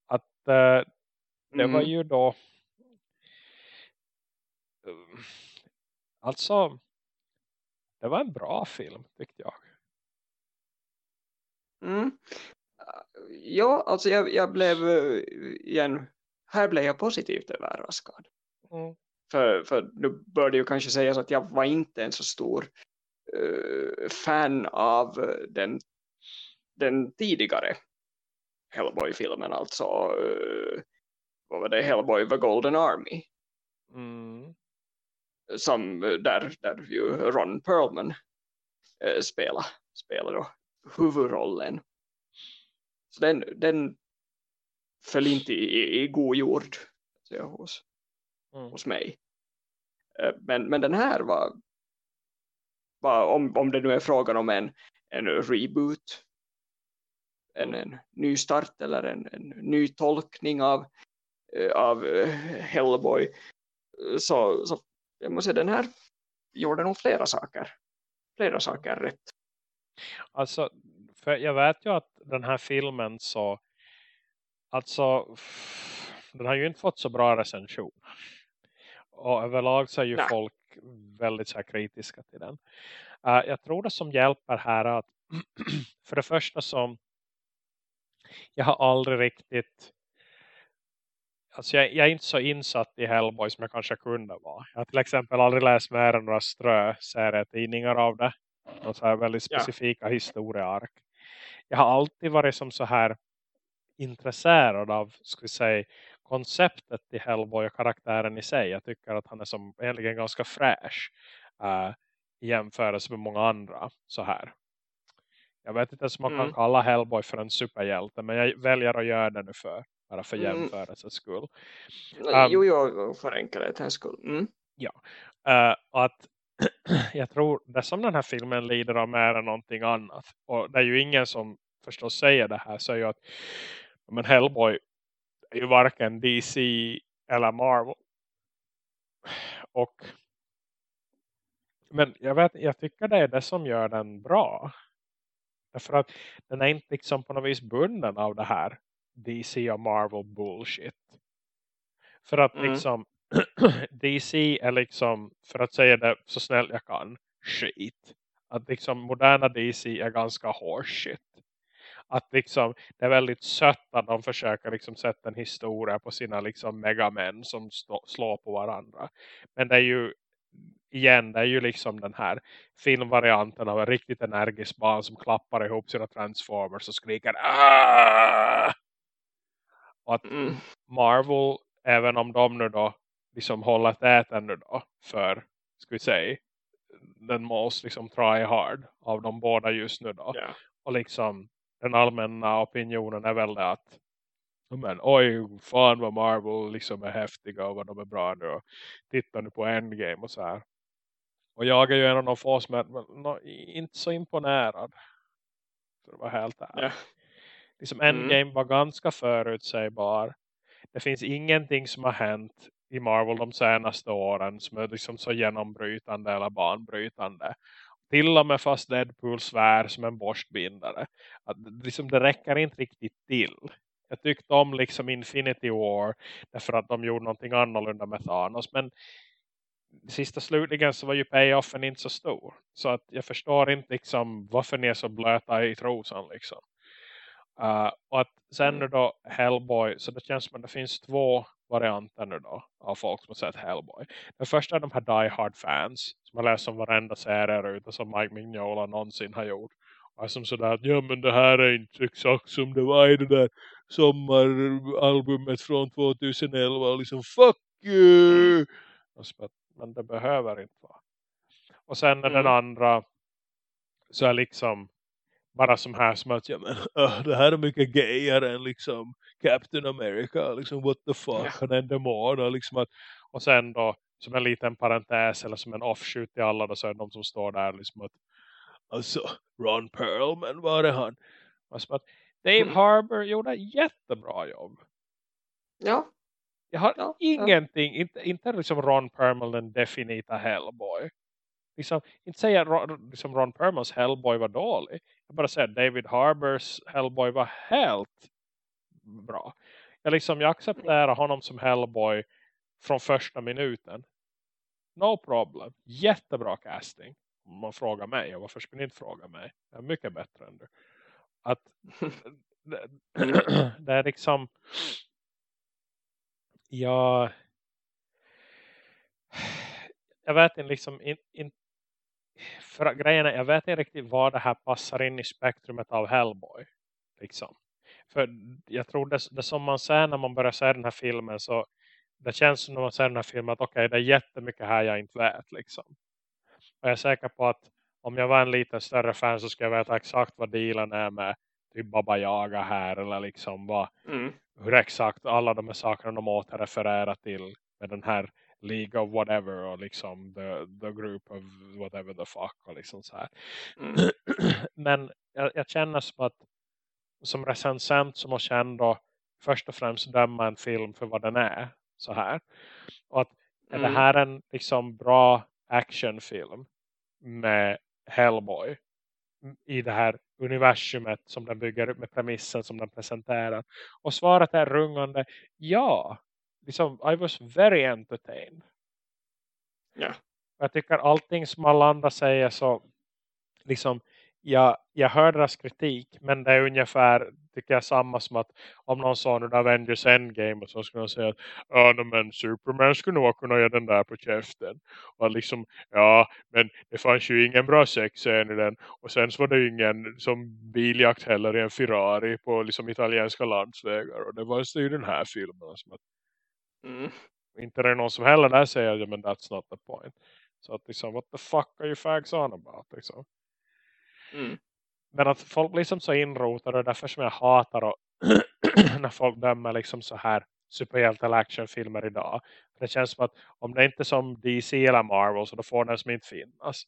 Att eh, det var Mm. ju då eh, alltså det var en bra film tyckte jag. Mm. Ja, alltså jag, jag blev eh, igen, här blev jag positivt överraskad. Mm. För, för nu bör det ju kanske sägas att jag var inte en så stor eh, fan av den, den tidigare Hellboy-filmen, alltså eh, vad var det, Hellboy The Golden Army, Mm. som, där, där ju Ron Perlman eh, spelar, spelar då huvudrollen. Så den, den föll inte i, i, i god jord jag, hos, Mm. hos mig. Eh, Men, men den här var, var om, om det nu är frågan om en, en reboot, en, en ny start eller en, en ny tolkning av, eh, av eh, Hellboy, så, så jag måste säga den här gjorde nog flera saker. Flera saker rätt. Alltså, för jag vet ju att den här filmen så alltså den har ju inte fått så bra recension. Och överlag så är ju Nej. folk väldigt så kritiska till den. Uh, jag tror det som hjälper här att [clears throat] för det första som jag har aldrig riktigt alltså jag, jag, är inte så insatt i Hellboy som jag kanske kunde vara. Jag har till exempel aldrig läst mer än några strö-serietidningar av det. Och så här väldigt specifika ja. historieark. Jag har alltid varit som så här intresserad av ska vi säga, konceptet i Hellboy och karaktären i sig. Jag tycker att han är som egentligen ganska fräsch uh, i jämförelse med många andra så här. Jag vet inte ens om man mm. kan kalla Hellboy för en superhjälte men jag väljer att göra det nu för bara för mm. jämförelsens skull. Um, jo, jo, för enkelhetens skull. Mm. Ja, uh, att [clears throat] jag tror det som den här filmen lider av mer än någonting annat. Och det är ju ingen som förstås säger det här. Ju att men Hellboy är ju varken DC eller Marvel. [sighs] Och men jag, vet, jag tycker det är det som gör den bra. Därför att den är inte liksom på något vis bunden av det här DC och Marvel bullshit. För att mm. liksom [clears throat] DC är liksom, för att säga det så snällt jag kan, skit. Att liksom moderna DC är ganska horseshit. Att liksom, det är väldigt sött att de försöker liksom sätta en historia på sina liksom megamän som slår på varandra. Men det är ju igen, det är ju liksom den här filmvarianten av en riktigt energisk barn som klappar ihop sina transformers och skriker Aah! Och att mm. Marvel, även om de nu då liksom håller täten nu då för, ska vi säga, den most liksom try hard av de båda just nu då. Yeah. Och liksom den allmänna opinionen är väl det att men oj, fan vad Marvel liksom är häftiga och vad de är bra nu och titta nu på Endgame och så här. Och jag är ju en av de få som är no, inte så imponerad. För att vara helt ärlig. Yeah. Liksom Endgame mm. var ganska förutsägbar. Det finns ingenting som har hänt i Marvel de senaste åren som är liksom så genombrytande eller banbrytande. Till och med fast Deadpool svär som en borstbindare. Att liksom det räcker inte riktigt till. Jag tyckte om liksom Infinity War därför att de gjorde någonting annorlunda med Thanos. Men sista slutligen så var ju payoffen inte så stor. Så att jag förstår inte liksom varför ni är så blöta i trosan liksom. Uh, och att sen mm. nu då Hellboy, så det känns som att det finns två varianter nu då av folk som har sett Hellboy. Den första är de här Die Hard fans som har läst om varenda serie ute som Mike Mignola någonsin har gjort. Och som sådär att ja men det här är inte exakt som det var i det där sommaralbumet från 2011. Liksom fuck you! Att, men det behöver inte vara. Och sen är mm. den andra så är liksom bara som här som att ja, men, uh, det här är mycket gayare än liksom Captain America. Liksom what the fuck, han är en demon. Liksom att, och sen då som en liten parentes eller som en offshoot i alla då så är det de som står där liksom att alltså Ron Perlman var det han. Alltså att Dave mm. Harbour gjorde ett jättebra jobb. Ja. Jag har ja, ingenting, ja. inte, inte liksom Ron Perlman den definita Hellboy liksom, inte säga liksom Ron Perlmans Hellboy var dålig. Jag bara säger David Harbors Hellboy var helt bra. Jag, liksom, jag accepterar honom som Hellboy från första minuten. No problem. Jättebra casting. Om man frågar mig. Och varför skulle ni inte fråga mig? Jag är mycket bättre än du. Att [laughs] det, [clears throat] det är liksom jag jag vet inte liksom in, in, för grejen är, jag vet inte riktigt vad det här passar in i spektrumet av Hellboy. Liksom. För jag tror det, det som man ser när man börjar se den här filmen så det känns som när man ser den här filmen att okej, okay, det är jättemycket här jag inte vet. Liksom. Och jag är säker på att om jag var en lite större fan så skulle jag veta exakt vad dealen är med typ Baba Yaga här eller liksom vad, mm. hur exakt alla de här sakerna de återrefererar till med den här League of whatever och liksom the, the group of whatever the fuck och liksom så här. Mm. [clears throat] Men jag, jag, känner som att som recensent som måste ändå först och främst döma en film för vad den är så här. Och att är mm. det här en liksom bra actionfilm med Hellboy i det här universumet som den bygger upp med premissen som den presenterar. Och svaret är rungande, ja. Liksom, I was very entertained. Ja. Jag tycker allting som alla andra säger så liksom, jag, jag hör deras kritik men det är ungefär tycker jag samma som att om någon sa nu Avengers Endgame och så skulle de säga att ja men Superman skulle nog kunna göra den där på käften och liksom ja men det fanns ju ingen bra sexscen i den och sen så var det ju ingen som biljakt heller i en Ferrari på liksom italienska landsvägar och det var ju den här filmen som att Mm. inte det är någon som heller där säger ja, men that's not the point så att liksom what the fuck are you fags on about liksom Mm. men att folk blir som så inrotade och därför som jag hatar och [clears throat] när folk dömer liksom så här superhjälte eller actionfilmer idag. För det känns som att om det inte är som DC eller Marvel så då får den som inte finnas.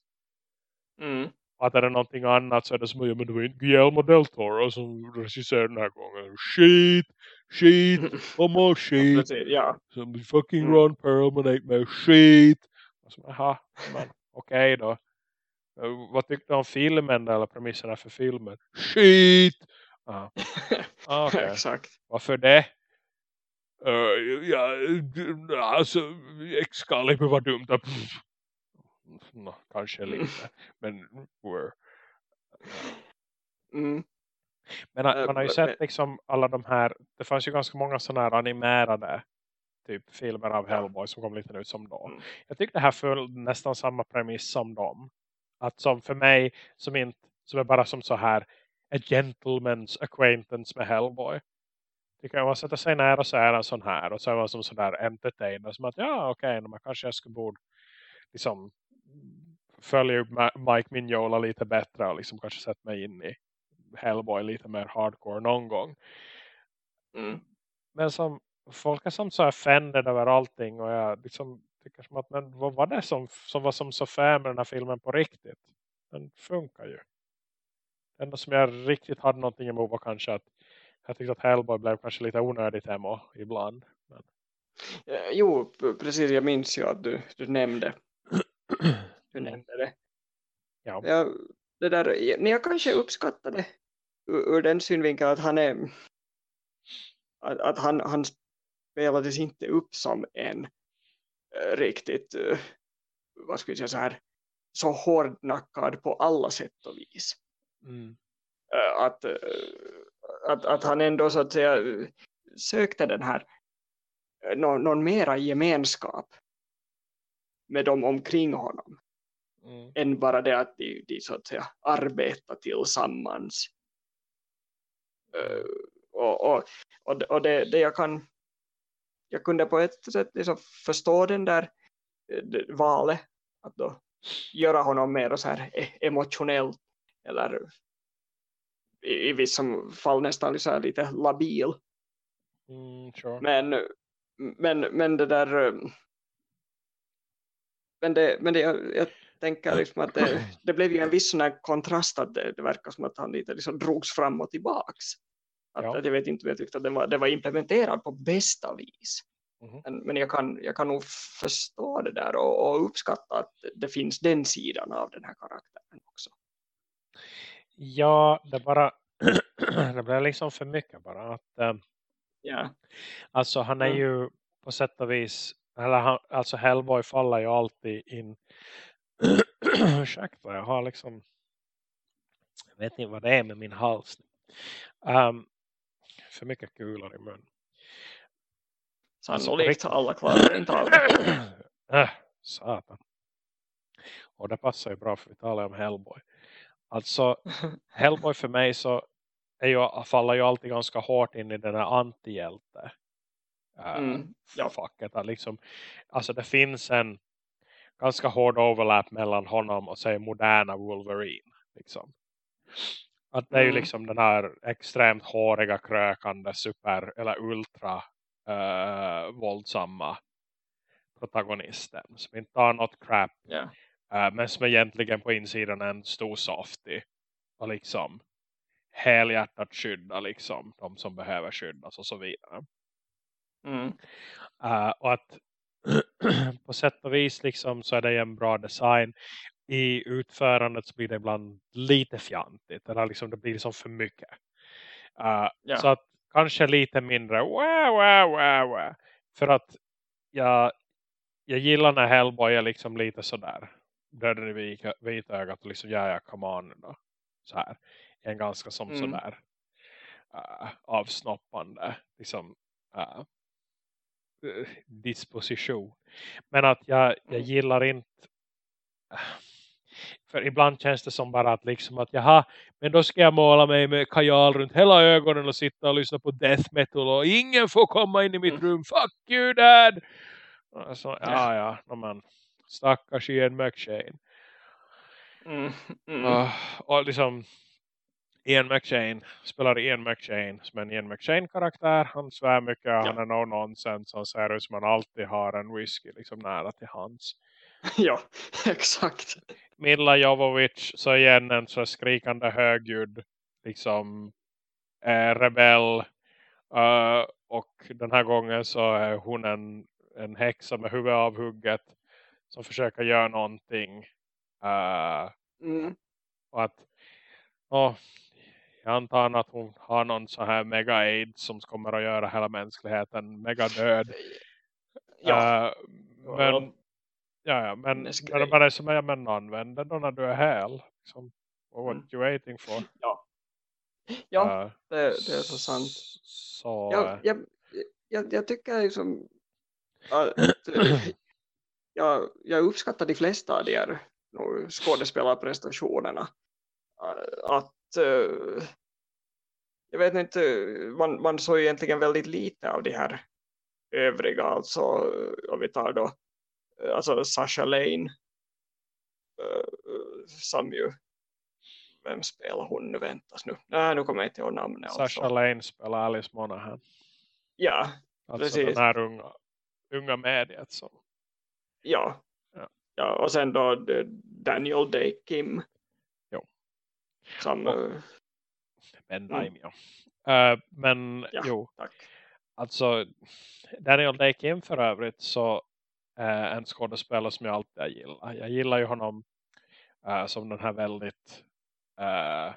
Mm. Att är det någonting annat så är det som att ja, men det var inte Guillermo del Toro som regisserade den här gången. Shit, shit, oh more [laughs] Ja, shit. precis, ja. Some fucking Mm. Ron Perlman ate more shit. Och så, aha, men okej då. Eh, Vad tyckte du om filmen eller premisserna för filmen? Shit! Ah. [laughs] Ah, okej. Exakt. Varför det? Uh, ja, alltså Excalibur var dumt. [laughs] Nå, kanske lite. Men were. Mm. Men Eh, man har ju sett liksom alla de här. Det fanns ju ganska många sådana här animerade typ filmer av. Hellboy som kom lite ut som då. Mm. Jag tyckte det här föll nästan samma premiss som dem. Att som för mig som inte som är bara som så här a gentleman's acquaintance med Hellboy. Det kan vara sätta sig nära och så är en sån här och så är man som sådär entertainer som att ja okej, okay, man kanske jag skulle borde liksom följa upp Mike Mignola lite bättre och liksom kanske sätta mig in i Hellboy lite mer hardcore någon gång. Mm. Men som folk är som så offended över allting och jag liksom tycker som att men vad var det som, som var som så fan med den här filmen på riktigt? Den funkar ju. Det enda som jag riktigt hade någonting emot var kanske att jag tyckte att Hellboy blev kanske lite onödigt emo ibland. Men, Jo, precis. Jag minns ju att du, du nämnde, du nämnde det. ja. Jag, det där, men jag kanske uppskattar det ur, ur den synvinkeln att han är att, att han, han spelades inte upp som en eh, riktigt eh, vad ska vi säga så här så hårdnackad på alla sätt och vis. Mm. Eh, att, att, att han ändå så att säga sökte den här någon, någon mera gemenskap med dem omkring honom Mm. än bara det att de, de så att säga arbetar tillsammans. Eh, och och, och, det- och det, det jag kan jag kunde på ett sätt liksom förstå den där eh, valet att då göra honom mer så här e- emotionell eller i, i vissa fall nästan så lite labil Mm, sure. men men men det där men det men det jag tänker liksom att det, [clears throat] det blev ju en viss sån här kontrast att det, det verkar som att han lite liksom drogs fram och tillbaks att, Ja. att jag vet inte om jag tyckte att det var, det var implementerat på bästa vis Mhm. men, men jag, kan, jag kan nog förstå det där och, och uppskatta att det finns den sidan av den här karaktären också Ja, det bara [clears throat] det blev liksom för mycket bara att eh, ja Alltså han är Mm. ju på sätt och vis eller han, alltså Hellboy faller ju alltid in [clears throat] ursäkta jag har liksom jag vet inte vad det är med min hals um, för mycket kulor i mun. Sannolikt alla klarar inte av det [clears throat] äh, satan. Och det passar ju bra för vi talar om Hellboy. Alltså [laughs] Hellboy för mig så är ju, faller ju alltid ganska hårt in i den här antihjälte. Äh, Mm, ja. facket. Liksom, alltså det finns en ganska hård overlap mellan honom och säg moderna Wolverine. Liksom. Att det är ju Mm. liksom den här extremt håriga, krökande, super eller ultra uh, våldsamma protagonisten. Som inte har något crap. ja. eh, men som egentligen på insidan är en stor softy. Och liksom helhjärtat skydda liksom de som behöver skyddas och så vidare. Mm. Uh, och att [clears throat] på sätt och vis liksom så är det en bra design. I utförandet så blir det ibland lite fjantigt. Eller liksom det blir liksom för mycket. Uh, Ja. Så att kanske lite mindre wow, wow, wow, wow. För att jag, jag gillar när Hellboy är liksom lite sådär. Döden i vita- vitögat och liksom ja, ja, come on då. Så här. En ganska som Mm. sådär uh, avsnoppande liksom uh, disposition. Men att jag, jag Mm. gillar inte för ibland känns det som bara att liksom att jaha, men då ska jag måla mig med kajal runt hela ögonen och sitta och lyssna på death metal och ingen får komma in i mitt Mm. rum, fuck you dad! Alltså, Ja. ja, no, men stackars Ian McShane. Mm. Mm. Uh, och liksom Ian McShane spelar Ian McShane som en Ian McShane-karaktär. Han svär mycket, han är no nonsense. Han ser ut som han alltid har en whisky liksom nära till hands. [laughs] ja, [laughs] exakt. Milla Jovovich så igen en så skrikande högljudd liksom eh, rebell uh, och den här gången så är hon en, en häxa med huvudet avhugget som försöker göra någonting uh, Mm. och att oh, jag antar att hon har någon så här mega aids som kommer att göra hela mänskligheten mega död Ja, Ja. men ja, ja, men men det bara är som jag men använder då när du är hel. Liksom, what Mm. you waiting for? ja. ja Eh, det, det är så sant. Så, Jag, jag, jag, jag tycker liksom att eh, [clears throat] jag, jag uppskattar de flesta av de här skådespelarprestationerna. Att jag vet inte, man, man såg egentligen väldigt lite av de här övriga, alltså eh, om vi tar då eh, alltså Sasha Lane eh, som ju vem spelar hon nu väntas nu nej nu kommer jag inte ihåg namnet Sasha alltså. Lane spelar Alice Monahan. ja, Alltså Precis. den här unga, unga mediet som ja Ja. ja och sen då eh, Daniel Day Kim. Som Och- eh, Ben Mm. Daimio. Eh, men Ja. jo, tack alltså Daniel Day Kim för övrigt så är en skådespelare som jag alltid gillar. Jag gillar ju honom eh, som den här väldigt eh,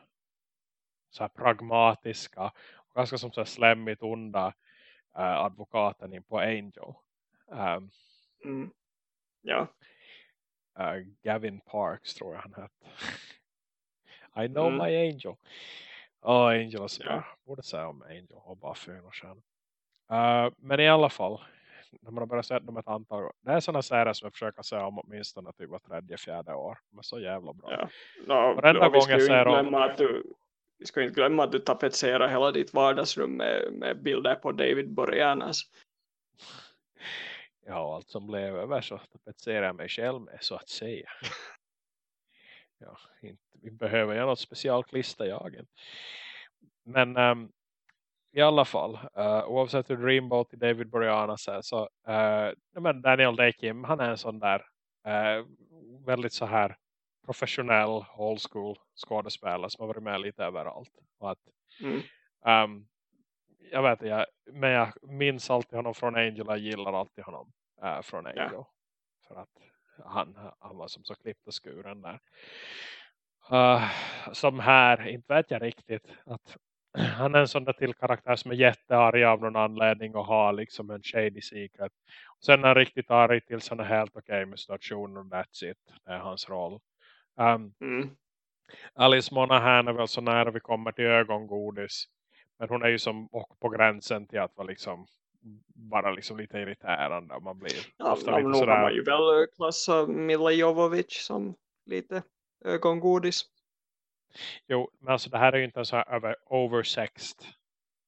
så här pragmatiska och ganska som så här slemmigt onda eh, advokaten in på Angel. Um, mm. ja eh, Gavin Parks tror jag han hette. [laughs] I know Mm. my angel. Åh, Angel så Ja. bra. Borde säga om Angel och Buffy och stjärnor. Uh, men i alla fall. När man har börjat se dem ett antal år. Det är sådana serier som jag försöker se om åtminstone typ var tredje, fjärde år. Är så jävla bra. Ja. No, Varenda och gång jag ser att du vi ska inte glömma att du tapetserar hela ditt vardagsrum med, med bilder på David Boreanaz. Ja, och allt som blev över så tapetserar jag mig själv med så att säga. [laughs] Ja, inte, vi behöver göra något specialklister jagen. Men ehm, i alla fall, eh, oavsett hur Dreamboat i David Boreanaz är så uh, men Daniel Day Kim, han är en sån där eh, väldigt så här professionell old school skådespelare som har varit med lite överallt. Och att, Mm. ehm, jag vet jag, men jag minns alltid honom från Angel jag gillar alltid honom eh, från Angel. För att han, han var som så klippt och skuren där. Uh, som här, inte vet jag riktigt att [clears throat] han är en sån där till karaktär som är jättearg av någon anledning och har liksom en shady secret. Och sen är han riktigt arg tills han är helt okej okay med stationen och that's it. Det är hans roll. Um, Mm. Alice Monahan är väl så nära vi kommer till ögongodis. Men hon är ju som och på gränsen till att vara liksom bara liksom lite irriterande. Man blir Ja, ofta lite sådär. man ju väl klassa Mila Jovovich som lite ögongodis. Jo, men alltså det här är ju inte en så här över, oversexed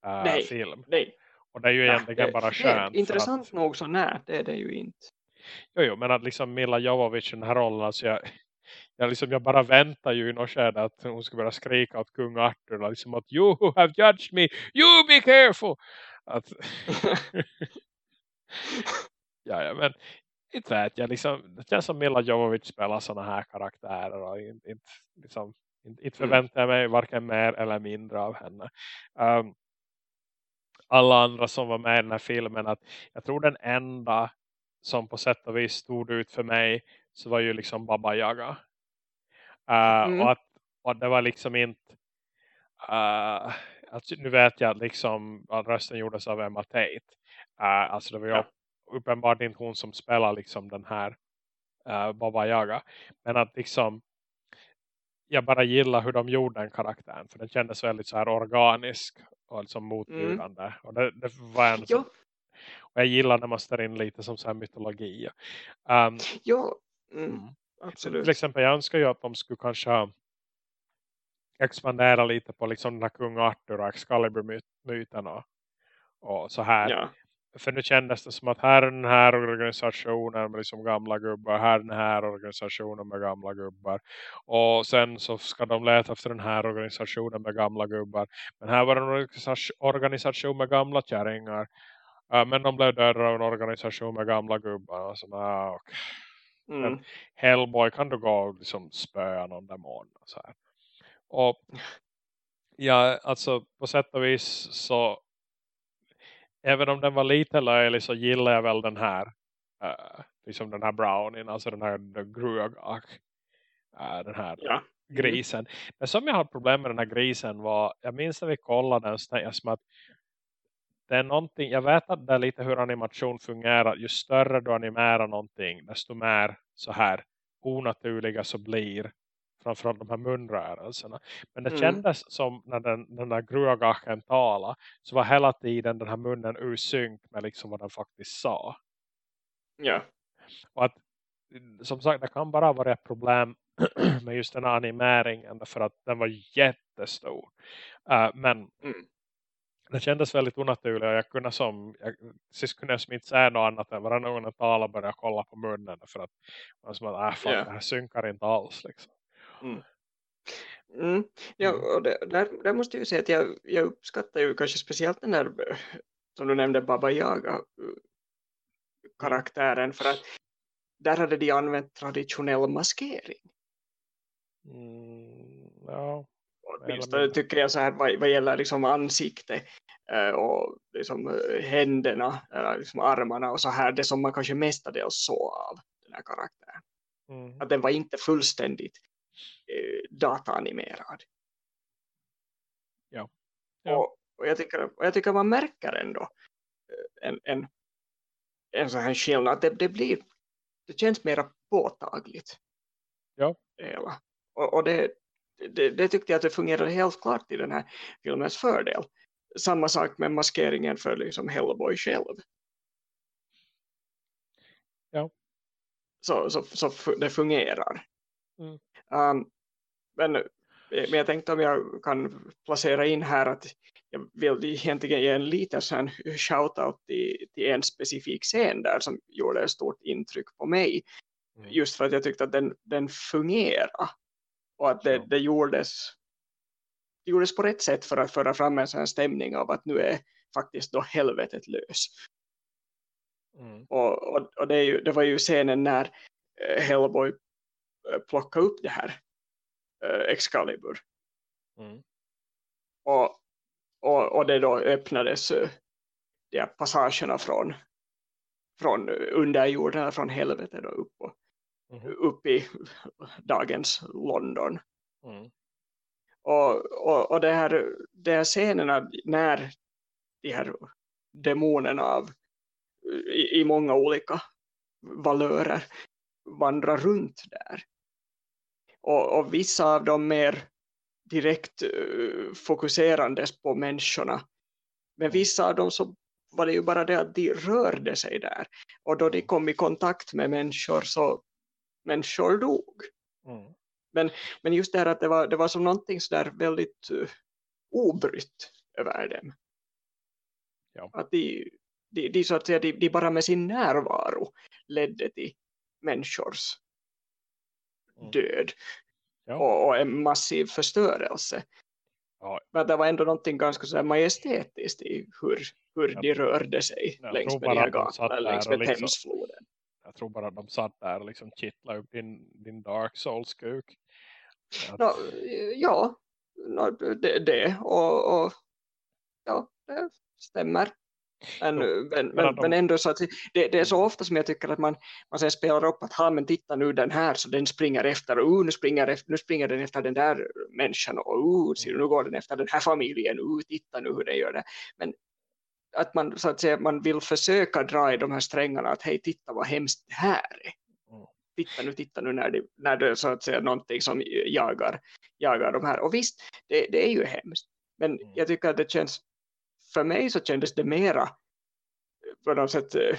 uh, Nej. film. Nej, Och det är ju nej, egentligen det- bara skönt. för Intressant att, nog så nej, det är det ju inte. jo, jo, men att liksom Mila Jovovich i den här rollen, alltså jag, jag, liksom, jag bara väntar ju i något skede att hon ska börja skrika åt kung Arthur. Liksom att you have judged me, you be careful! Att, [laughs] ja, ja, men inte vet jag. Liksom, det känns som Mila Jovovich spelar såna här karaktärer och inte, inte, liksom, inte, inte Mm. förväntar jag mig varken mer eller mindre av henne. Um, alla andra som var med i den här filmen att jag tror den enda som på sätt och vis stod ut för mig så var ju liksom Baba Yaga. Uh, Mm. och, att, och det var liksom inte uh, alltså, nu vet jag att liksom att rösten gjordes av Emma Tate. Uh, alltså det var ju Ja. uppenbart inte hon som spelar liksom den här uh, Baba Yaga. Men att liksom jag bara gillar hur de gjorde den karaktären. För den kändes väldigt så här organisk och liksom motbjudande. Och det, det var en Mm. Jo, och jag gillar när man ställer in lite som så här mytologi. Um, jo. Mm, mm. absolut. Till exempel jag önskar ju att de skulle kanske ha expandera lite på liksom den här kung Arthur och Excalibur-myten och, och så här. Ja. För nu kändes det som att här är den här organisationen med liksom gamla gubbar. Här är den här organisationen med gamla gubbar. Och sen så ska de leta efter den här organisationen med gamla gubbar. Men här var en organisation- med gamla kärringar. Men de blev dödade av en organisation med gamla gubbar. Och så, ah, okej. Mm. Hellboy kan du gå och liksom spöa någon demon och så här. Och ja, alltså på sätt och vis så även om den var lite löjlig så gillar jag väl den här uh, liksom den här brownien, alltså den här Gruagak, uh, den här Ja. grisen. Det som jag har problem med den här grisen var, jag minns när vi kollade den så tänkte jag som att det är någonting, jag vet att det är lite hur animation fungerar. Ju större du animerar någonting, desto mer så här onaturliga så blir framförallt de här munrörelserna. Men det Mm. kändes som när den, den där Gruagachen talade så var hela tiden den här munnen ur synk med liksom vad den faktiskt sa. Ja. Och att som sagt, det kan bara vara ett problem [clears throat] med just den här animeringen därför att den var jättestor. Uh, men Mm. det kändes väldigt onaturligt och jag kunde som jag, sist kunde jag som inte säga något annat än varje gång jag talar började kolla på munnen för att man som att äh, fan, Ja. det här synkar inte alls liksom. Mm. Ja, Mm. och det, där, där måste jag ju säga att jag, jag uppskattar ju kanske speciellt den där eh, som du nämnde Baba Yaga eh, karaktären för att där hade de använt traditionell maskering. Mm, ja, Åtminstone tycker jag så här vad, vad gäller liksom ansikte eh, och liksom eh, händerna, eller liksom armarna och så här, det som man kanske mestadels såg av den här karaktären. mm, Att den var inte fullständigt eh, dataanimerad. Ja. Ja. Och, och, jag tycker, och jag tycker man märker ändå eh, en, en, en sån här skillnad. Det, det, blir, det känns mera påtagligt. Ja. hela. Och, och det, det, det tyckte jag att det fungerade helt klart i den här filmens fördel. Samma sak med maskeringen för liksom Hellboy själv. Ja. Så, så, så det fungerar. Mm. Um, men, men jag tänkte om jag kan placera in här att jag vill egentligen ge en liten sån shoutout till, till en specifik scen där som gjorde ett stort intryck på mig. Mm. Just för att jag tyckte att den, den fungerade. Och att det, det gjordes det gjordes på rätt sätt för att föra fram en sån stämning av att nu är faktiskt då helvetet lös. mm, Och, och, och det, är ju, det var ju scenen när eh, Hellboy eh, plockade upp det här eh, Excalibur. mm, Och, och, och det då öppnades eh, de här passagerna från, från underjorden, från helvetet och upp, och, mhm, upp i dagens London. mm, Och, och, och det här, de här scenerna när de här demonerna av, i, i många olika valörer vandrar runt där. Och, och vissa av dem mer direkt uh, fokuserandes på människorna. Men vissa av dem så var det ju bara det att de rörde sig där. Och då de kom i kontakt med människor så människor dog. mm, Men just det här att det var, det var som någonting sådär väldigt uh, obrytt över dem. Ja. Att de, de, de, så att säga, de, de bara med sin närvaro ledde till människors Mm. död Ja. och, och en massiv förstörelse. Ja. Men det var ändå någonting ganska så majestätiskt i hur, hur de rörde sig Jag längs med där längs med liksom- Thamesfloden. Jag tror bara att de satt där och liksom kittlade upp din, din Dark Souls-kuk. Att- Nå, ja, nå, det, det och, och ja, det stämmer. Men, Jo, men, men men, att de- men ändå så att det, det är så ofta som jag tycker att man, man sen spelar upp att ha men titta nu den här så den springer efter och uh, nu, springer, efter, nu springer den efter den där människan och uh, ser du, nu går den efter den här familjen uh, titta nu hur den gör det. Men att man så att säga man vill försöka dra i de här strängarna att hej titta vad hemskt det här är. Mm. titta nu, titta nu när det, när det är så att säga någonting som jagar, jagar de här. Och visst det, det är ju hemskt. Men Mm. jag tycker att det känns för mig så kändes det mera på något sätt eh,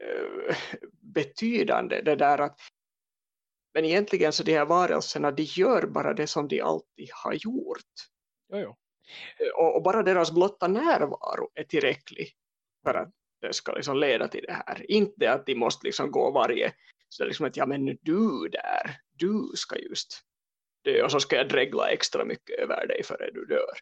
eh, betydande det där att men egentligen så de här varelserna de gör bara det som de alltid har gjort. Jo, jo. Eh, och, och bara deras blotta närvaro är tillräcklig för att det ska liksom leda till det här. Inte att de måste liksom gå varje så det är liksom att ja men du där du ska just dö och så ska jag dregla extra mycket över dig före du dör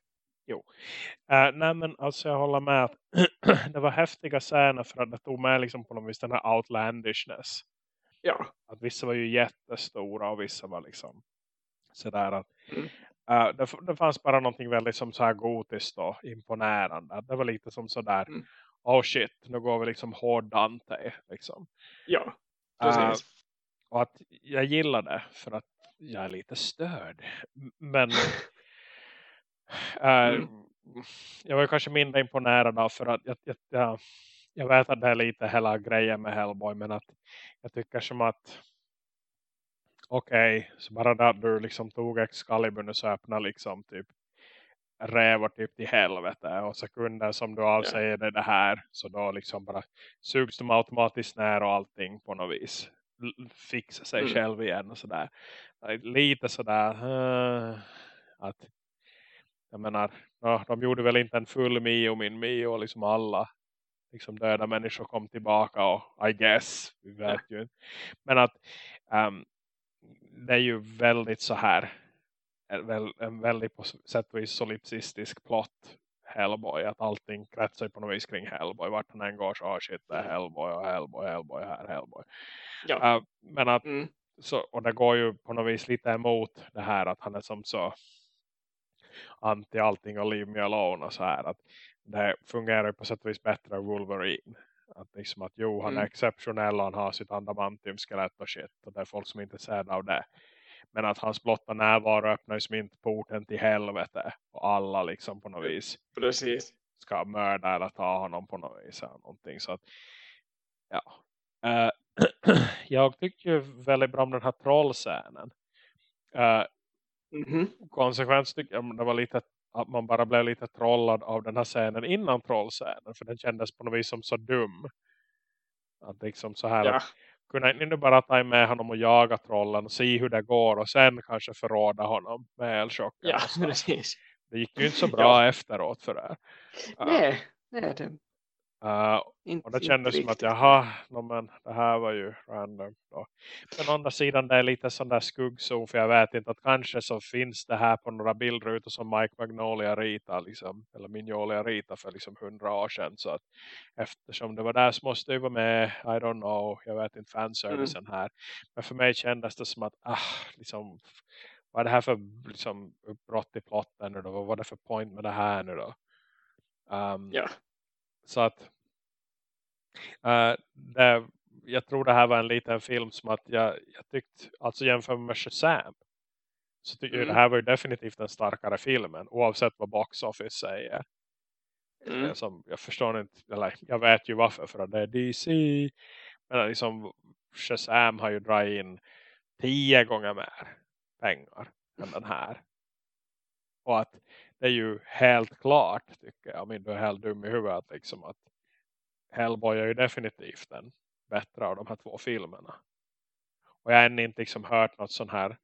Uh, nej men alltså jag håller med att [clears throat] det var häftiga scener för att det tog med liksom på något vis den här outlandishness. ja Att vissa var ju jättestora och vissa var liksom sådär att Mm. uh, det, det fanns bara någonting väldigt som så här gotiskt och imponerande. Det var lite som sådär Mm. oh shit, nu går vi liksom hård Dante liksom. ja Uh, precis och att jag gillar det för att jag är lite störd. Men [laughs] Mm. jag var kanske mindre imponerad av för att jag, jag, jag, vet att det är lite hela grejen med Hellboy men att jag tycker som att okej, så bara där du liksom tog Excalibur och så öppnade liksom typ rävar typ till helvete och sekunder som du avsäger dig det här så då liksom bara sugs de automatiskt ner och allting på något vis fixar sig Mm. själv igen och sådär lite sådär eh, att jag menar ja, de gjorde väl inte en full Mio min Mio och liksom alla liksom döda människor kom tillbaka och I guess, vi vet ju. Inte. men att ehm, det är ju väldigt så här en, väl, en väldigt på sätt och vis solipsistisk plott Hellboy, att allting kretsar på något vis kring Hellboy, vart han än går så oh shit det är Hellboy och Hellboy, Hellboy här, Hellboy. Ja. Eh, men att mm. så, och det går ju på något vis lite emot det här att han är som så anti allting och leave me alone och så här att det fungerar ju på sätt och vis bättre än Wolverine. Att liksom att jo han är Mm. exceptionell och han har sitt adamantium-skelett och shit. Och det är folk som är intresserade av det men att hans blotta närvaro öppnar ju som inte porten till helvete och alla liksom på något vis precis. Ska mörda eller ta honom på något vis eller någonting så att [clears throat] ja Eh, jag tycker ju väldigt bra om den här trollscenen Eh, Mhm. konsekvens tycker jag det var lite att man bara blev lite trollad av den här scenen innan trollscenen för den kändes på något vis som så dum. Att liksom så här ja. att kunna inte nu bara ta med honom och jaga trollen och se hur det går och sen kanske förråda honom med elchocken ja precis. Det gick ju inte så bra efteråt för det. Nej nej det inte, Och det kändes som att jaha, no, men det här var ju random då. Men å andra sidan det är lite sån där skuggzon för jag vet inte att kanske så finns det här på några bildrutor som Mike Magnolia ritar liksom, eller Mignolia ritar för liksom hundra år sedan så att eftersom det var där så måste ju vara med, I don't know, jag vet inte fanservicen här. Men för mig kändes det som att ah, liksom, vad är det här för liksom, uppbrott i plotten nu då? Vad var det för point med det här nu då? Um, ja så att eh, det, jag tror det här var en liten film som att jag, jag tyckte, alltså jämför med Shazam så tycker jag Mm. det här var ju definitivt den starkare filmen oavsett vad box office säger. mm. Jag, som, jag förstår inte, eller jag vet ju varför för att det är DC men liksom Shazam har ju dragit in tio gånger mer pengar än den här. Och att är ju helt klart tycker jag, inte du är helt dum i huvudet liksom att Hellboy är ju definitivt den bättre av de här två filmerna. Och jag har än inte liksom hört något sån här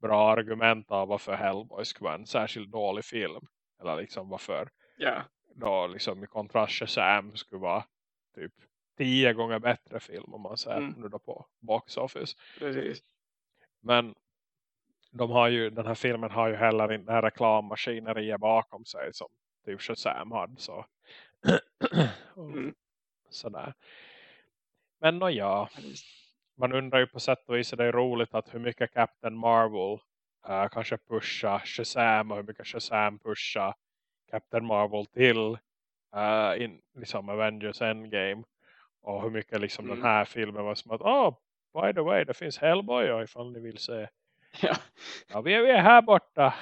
bra argument av varför Hellboy skulle vara en särskilt dålig film. Eller liksom varför ja då liksom i kontrast Shazam skulle vara typ tio gånger bättre film om man säger Mm. nu då på box office. precis Men de har ju, den här filmen har ju heller inte reklammaskineriet bakom sig som typ Shazam hade. Så. [clears throat] Mm. Sådär. Men nå ja, man undrar ju på sätt och vis är det roligt att hur mycket Captain Marvel uh, kanske pushar Shazam och hur mycket Shazam pushar Captain Marvel till uh, in, liksom Avengers Endgame och hur mycket liksom Mm. den här filmen var som att, oh, by the way, det finns Hellboy ifall ni vill se. [laughs] Ja. Ja, vi är, vi är här borta.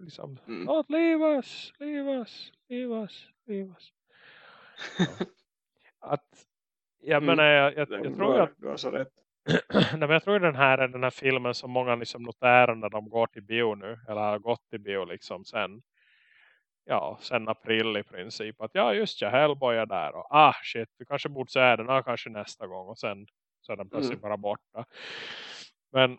liksom, Mm. leave us, leave us, leave us, leave us. Att, jag Mm. menar, jag, jag, jag tror har- att Du har så rätt. [clears throat] Nej, men jag tror den här är den här filmen som många liksom noterar när de går till bio nu. Eller har gått till bio liksom sen. Ja, sen april i princip. Att ja, just ja, Hellboy är där. Och ah, shit, vi kanske borde se den här kanske nästa gång. Och sen så är den plötsligt Mm. bara borta. Men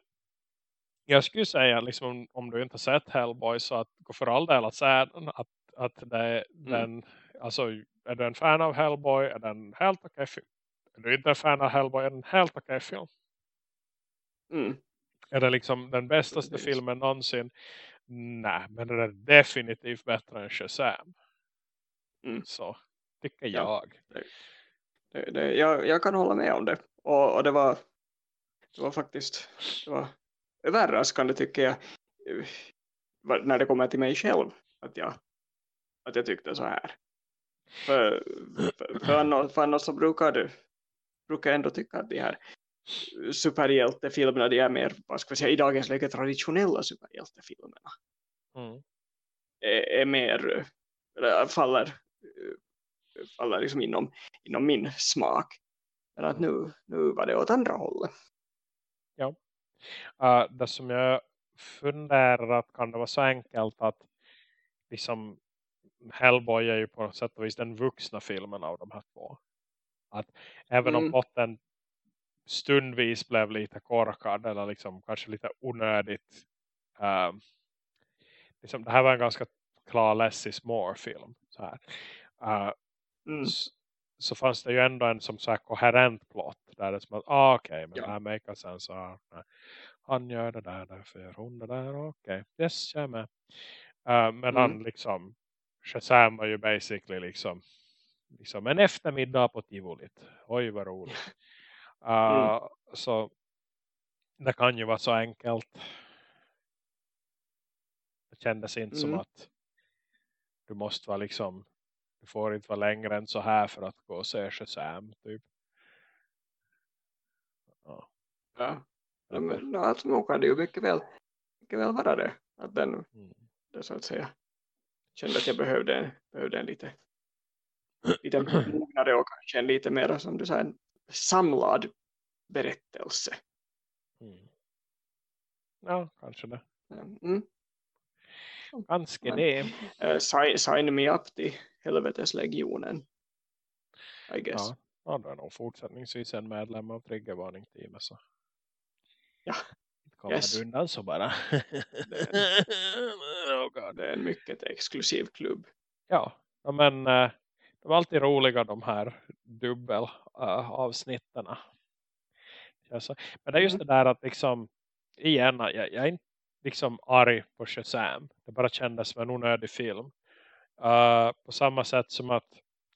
jag skulle säga liksom om du inte har sett Hellboy så att gå för all del att den. Att, att det, den, alltså är du en fan av Hellboy är den helt okej film. Är du inte en fan av Hellboy är den helt okej film Mm. är det liksom den bästaste Precis. filmen någonsin? Nej, men den är definitivt bättre än Shazam. Mm. Så tycker Ja. jag. Det, det, jag, jag kan hålla med om det. Och, och det, var, det var faktiskt det var överraskande tycker jag. När det kommer till mig själv. Att jag, att jag tyckte så här. För, för, för, annars, för annars så brukar, det, brukar jag ändå tycka att de här superhjältefilmerna de är mer, vad ska vi säga, i dagens läge traditionella superhjältefilmerna Mm. är, är mer faller, faller liksom inom, inom min smak. Men att nu, nu var det åt andra hållet. Uh, det som jag funderar att kan det vara så enkelt att liksom Hellboy är ju på något sätt och vis den vuxna filmen av de här två. Att även om Mm. plotten stundvis blev lite korkad eller liksom kanske lite onödigt uh, liksom, det här var en ganska klar less is more film så här. Uh, Mm. Så fanns det ju ändå en som så här koherent plott där det är som att, ah, okej, men Ja. det här makar sen så ah, nej. han gör det där, därför gör hon det där, okej, yes, jag är med. Uh, medan Mm. liksom Shazam var ju basically liksom liksom en eftermiddag på tivolit. Oj, vad roligt. Uh, Mm. Så det kan ju vara så enkelt. Det kändes inte som Mm. att du måste vara liksom du får inte vara längre än så här för att gå och se Shazam typ. Ja. Ja. Ja, Men, no, alltså, kan ju mycket väl, mycket väl vara det. Att den, Mm. det så att säga, kände att jag behövde, en- behövde en lite, [clears throat] lite mognare och kanske en lite mer som du sa, en samlad berättelse. Mm. Ja, kanske det. Mm. Ganska Men- det. Uh, sign, sign me up till helveteslegionen. I guess. Ja, ja, då är nog fortsättningsvis en medlem av triggervarning-teamet så. Ja. Kommer Yes. du undan så bara. oh [laughs] God. Det är en mycket exklusiv klubb. Ja, men eh, de är alltid roliga de här dubbel avsnitterna. Ja, så- Men det är just Mm. det där att liksom igen, jag, jag är inte liksom arg på Shazam. Det bara kändes som en onödig film. Eh, på samma sätt som att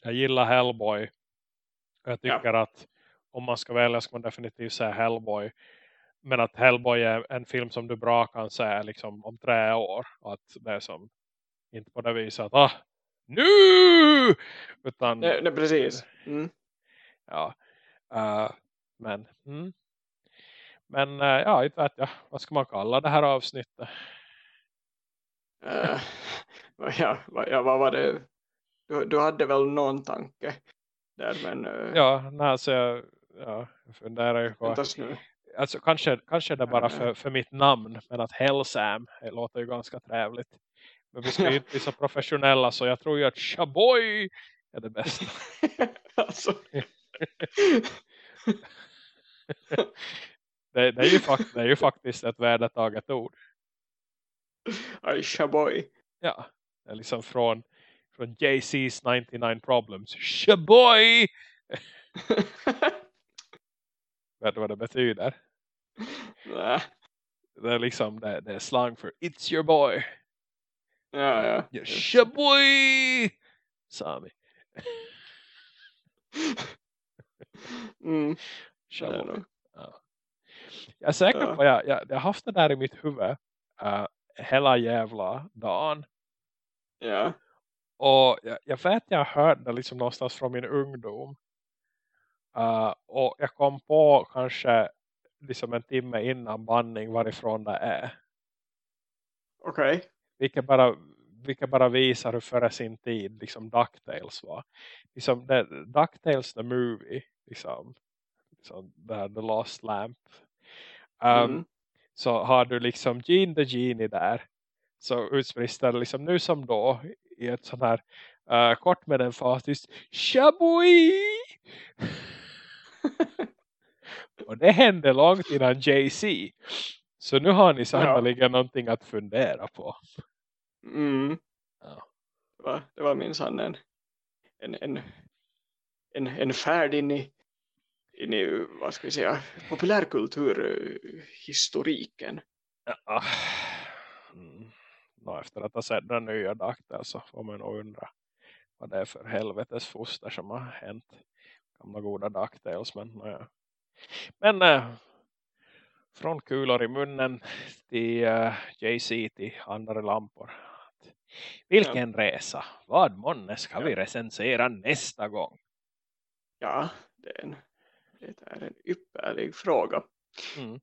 jag gillar Hellboy. Jag Ja. tycker att om man ska välja ska man definitivt säga Hellboy. Men att Hellboy är en film som du bra kan säga liksom om tre år. Och att det är som inte på det viset att ah, nu! Utan Nej, nej, precis. Mm. ja. eh, men mm. men eh, ja, inte vet jag. Vad ska man kalla det här avsnittet? [laughs] ja, ja, vad var det? Du, du hade väl någon tanke där, men uh, Ja, nej, alltså jag, ja, jag funderar ju på alltså kanske, kanske det är bara Ja, för, för mitt namn men att Hellsam låter ju ganska trevligt. Men vi ska ju inte bli så professionella så jag tror ju att Chaboy är det bästa. [laughs] Alltså, [laughs] det, det, är ju fakt, det är ju faktiskt ett värdetaget ord. Aisha boy. ja, liksom från från JC's 99 Problems Chaboy [laughs] vet du vad det betyder? Nä. det är liksom det, det är slang för It's your boy ja, ja. ja, Chaboy Sami Mm, nog. Jag är säker Ja. på jag, jag, jag har haft det där i mitt huvud uh, hela jävla dagen. Ja. Och jag, jag vet att jag hörde liksom någonstans från min ungdom. Uh, och jag kom på kanske liksom en timme innan banning varifrån det är. Okej. Okay. Vilket bara, vilket bara visar hur före sin tid liksom DuckTales var. Liksom det, DuckTales the movie. Liksom, liksom det The Lost Lamp. Um, mm. Så har du liksom Gene the Genie där. Så utsprister liksom nu som då i ett sånt här uh, kort med en fastiskt Shabui! [laughs] Och det hände långt innan JC. Så nu har ni sannolikt ja. någonting att fundera på. Mm. Ja. Det var, det var minsann en, en, en, en, en färd in i, in i vad ska vi säga, populärkulturhistoriken. Ja. Mm. Nå, efter att ha sett den nya dakten så får man nog undra vad det är för helvetes foster som har hänt gamla goda DuckTales men ja. men äh, från kulor i munnen till äh, eh, JC till andra lampor vilken ja. resa vad månne ska ja. vi recensera nästa gång ja det är en, det är en ypperlig fråga mm.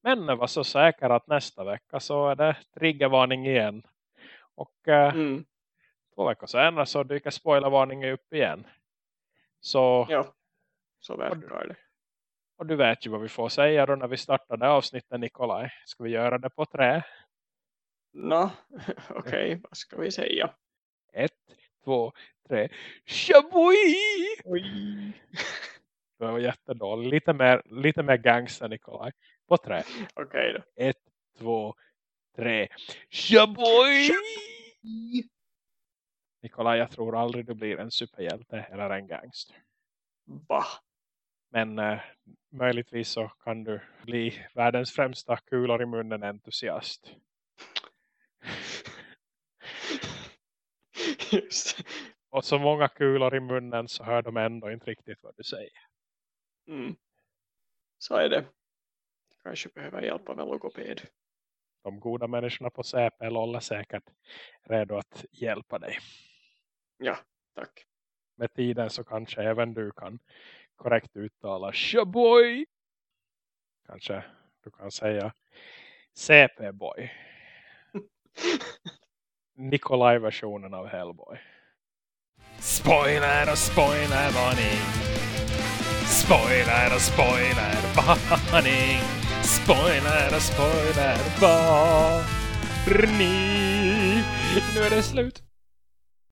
men var så säker att nästa vecka så är det triggervarning igen och äh, mm. två veckor senare så dyker spoilervarningen upp igen så ja så verkar det. Och du vet ju vad vi får säga då när vi startade avsnittet Nikolaj. Ska vi göra det på trä? Nå, [laughs] okej, okay, vad ska vi säga? Ett, två, tre. Shabui! [laughs] Det var jättedåligt. Lite mer, lite mer gangster Nikolaj. På trä. Okej okay, då. Ett, två, tre. Shabui! Nikolaj, jag tror aldrig du blir en superhjälte eller en gangster. Va? Men eh, möjligtvis så kan du bli världens främsta kulor i munnen entusiast. [laughs] Just. Och så många kulor i munnen så hör de ändå inte riktigt vad du säger. Mm. Så är det. Kanske behöver hjälpa med logoped. De goda människorna på CP är säkert redo att hjälpa dig. Ja, tack. Med tiden så kanske även du kan korrekt uttala Shaboy. Kanske du kan säga CP-boy. [laughs] Nikolaj-versionen av Hellboy. Spoiler och spoiler varning. Spoiler och spoiler varning. Spoiler och spoiler varning. Nu är det slut.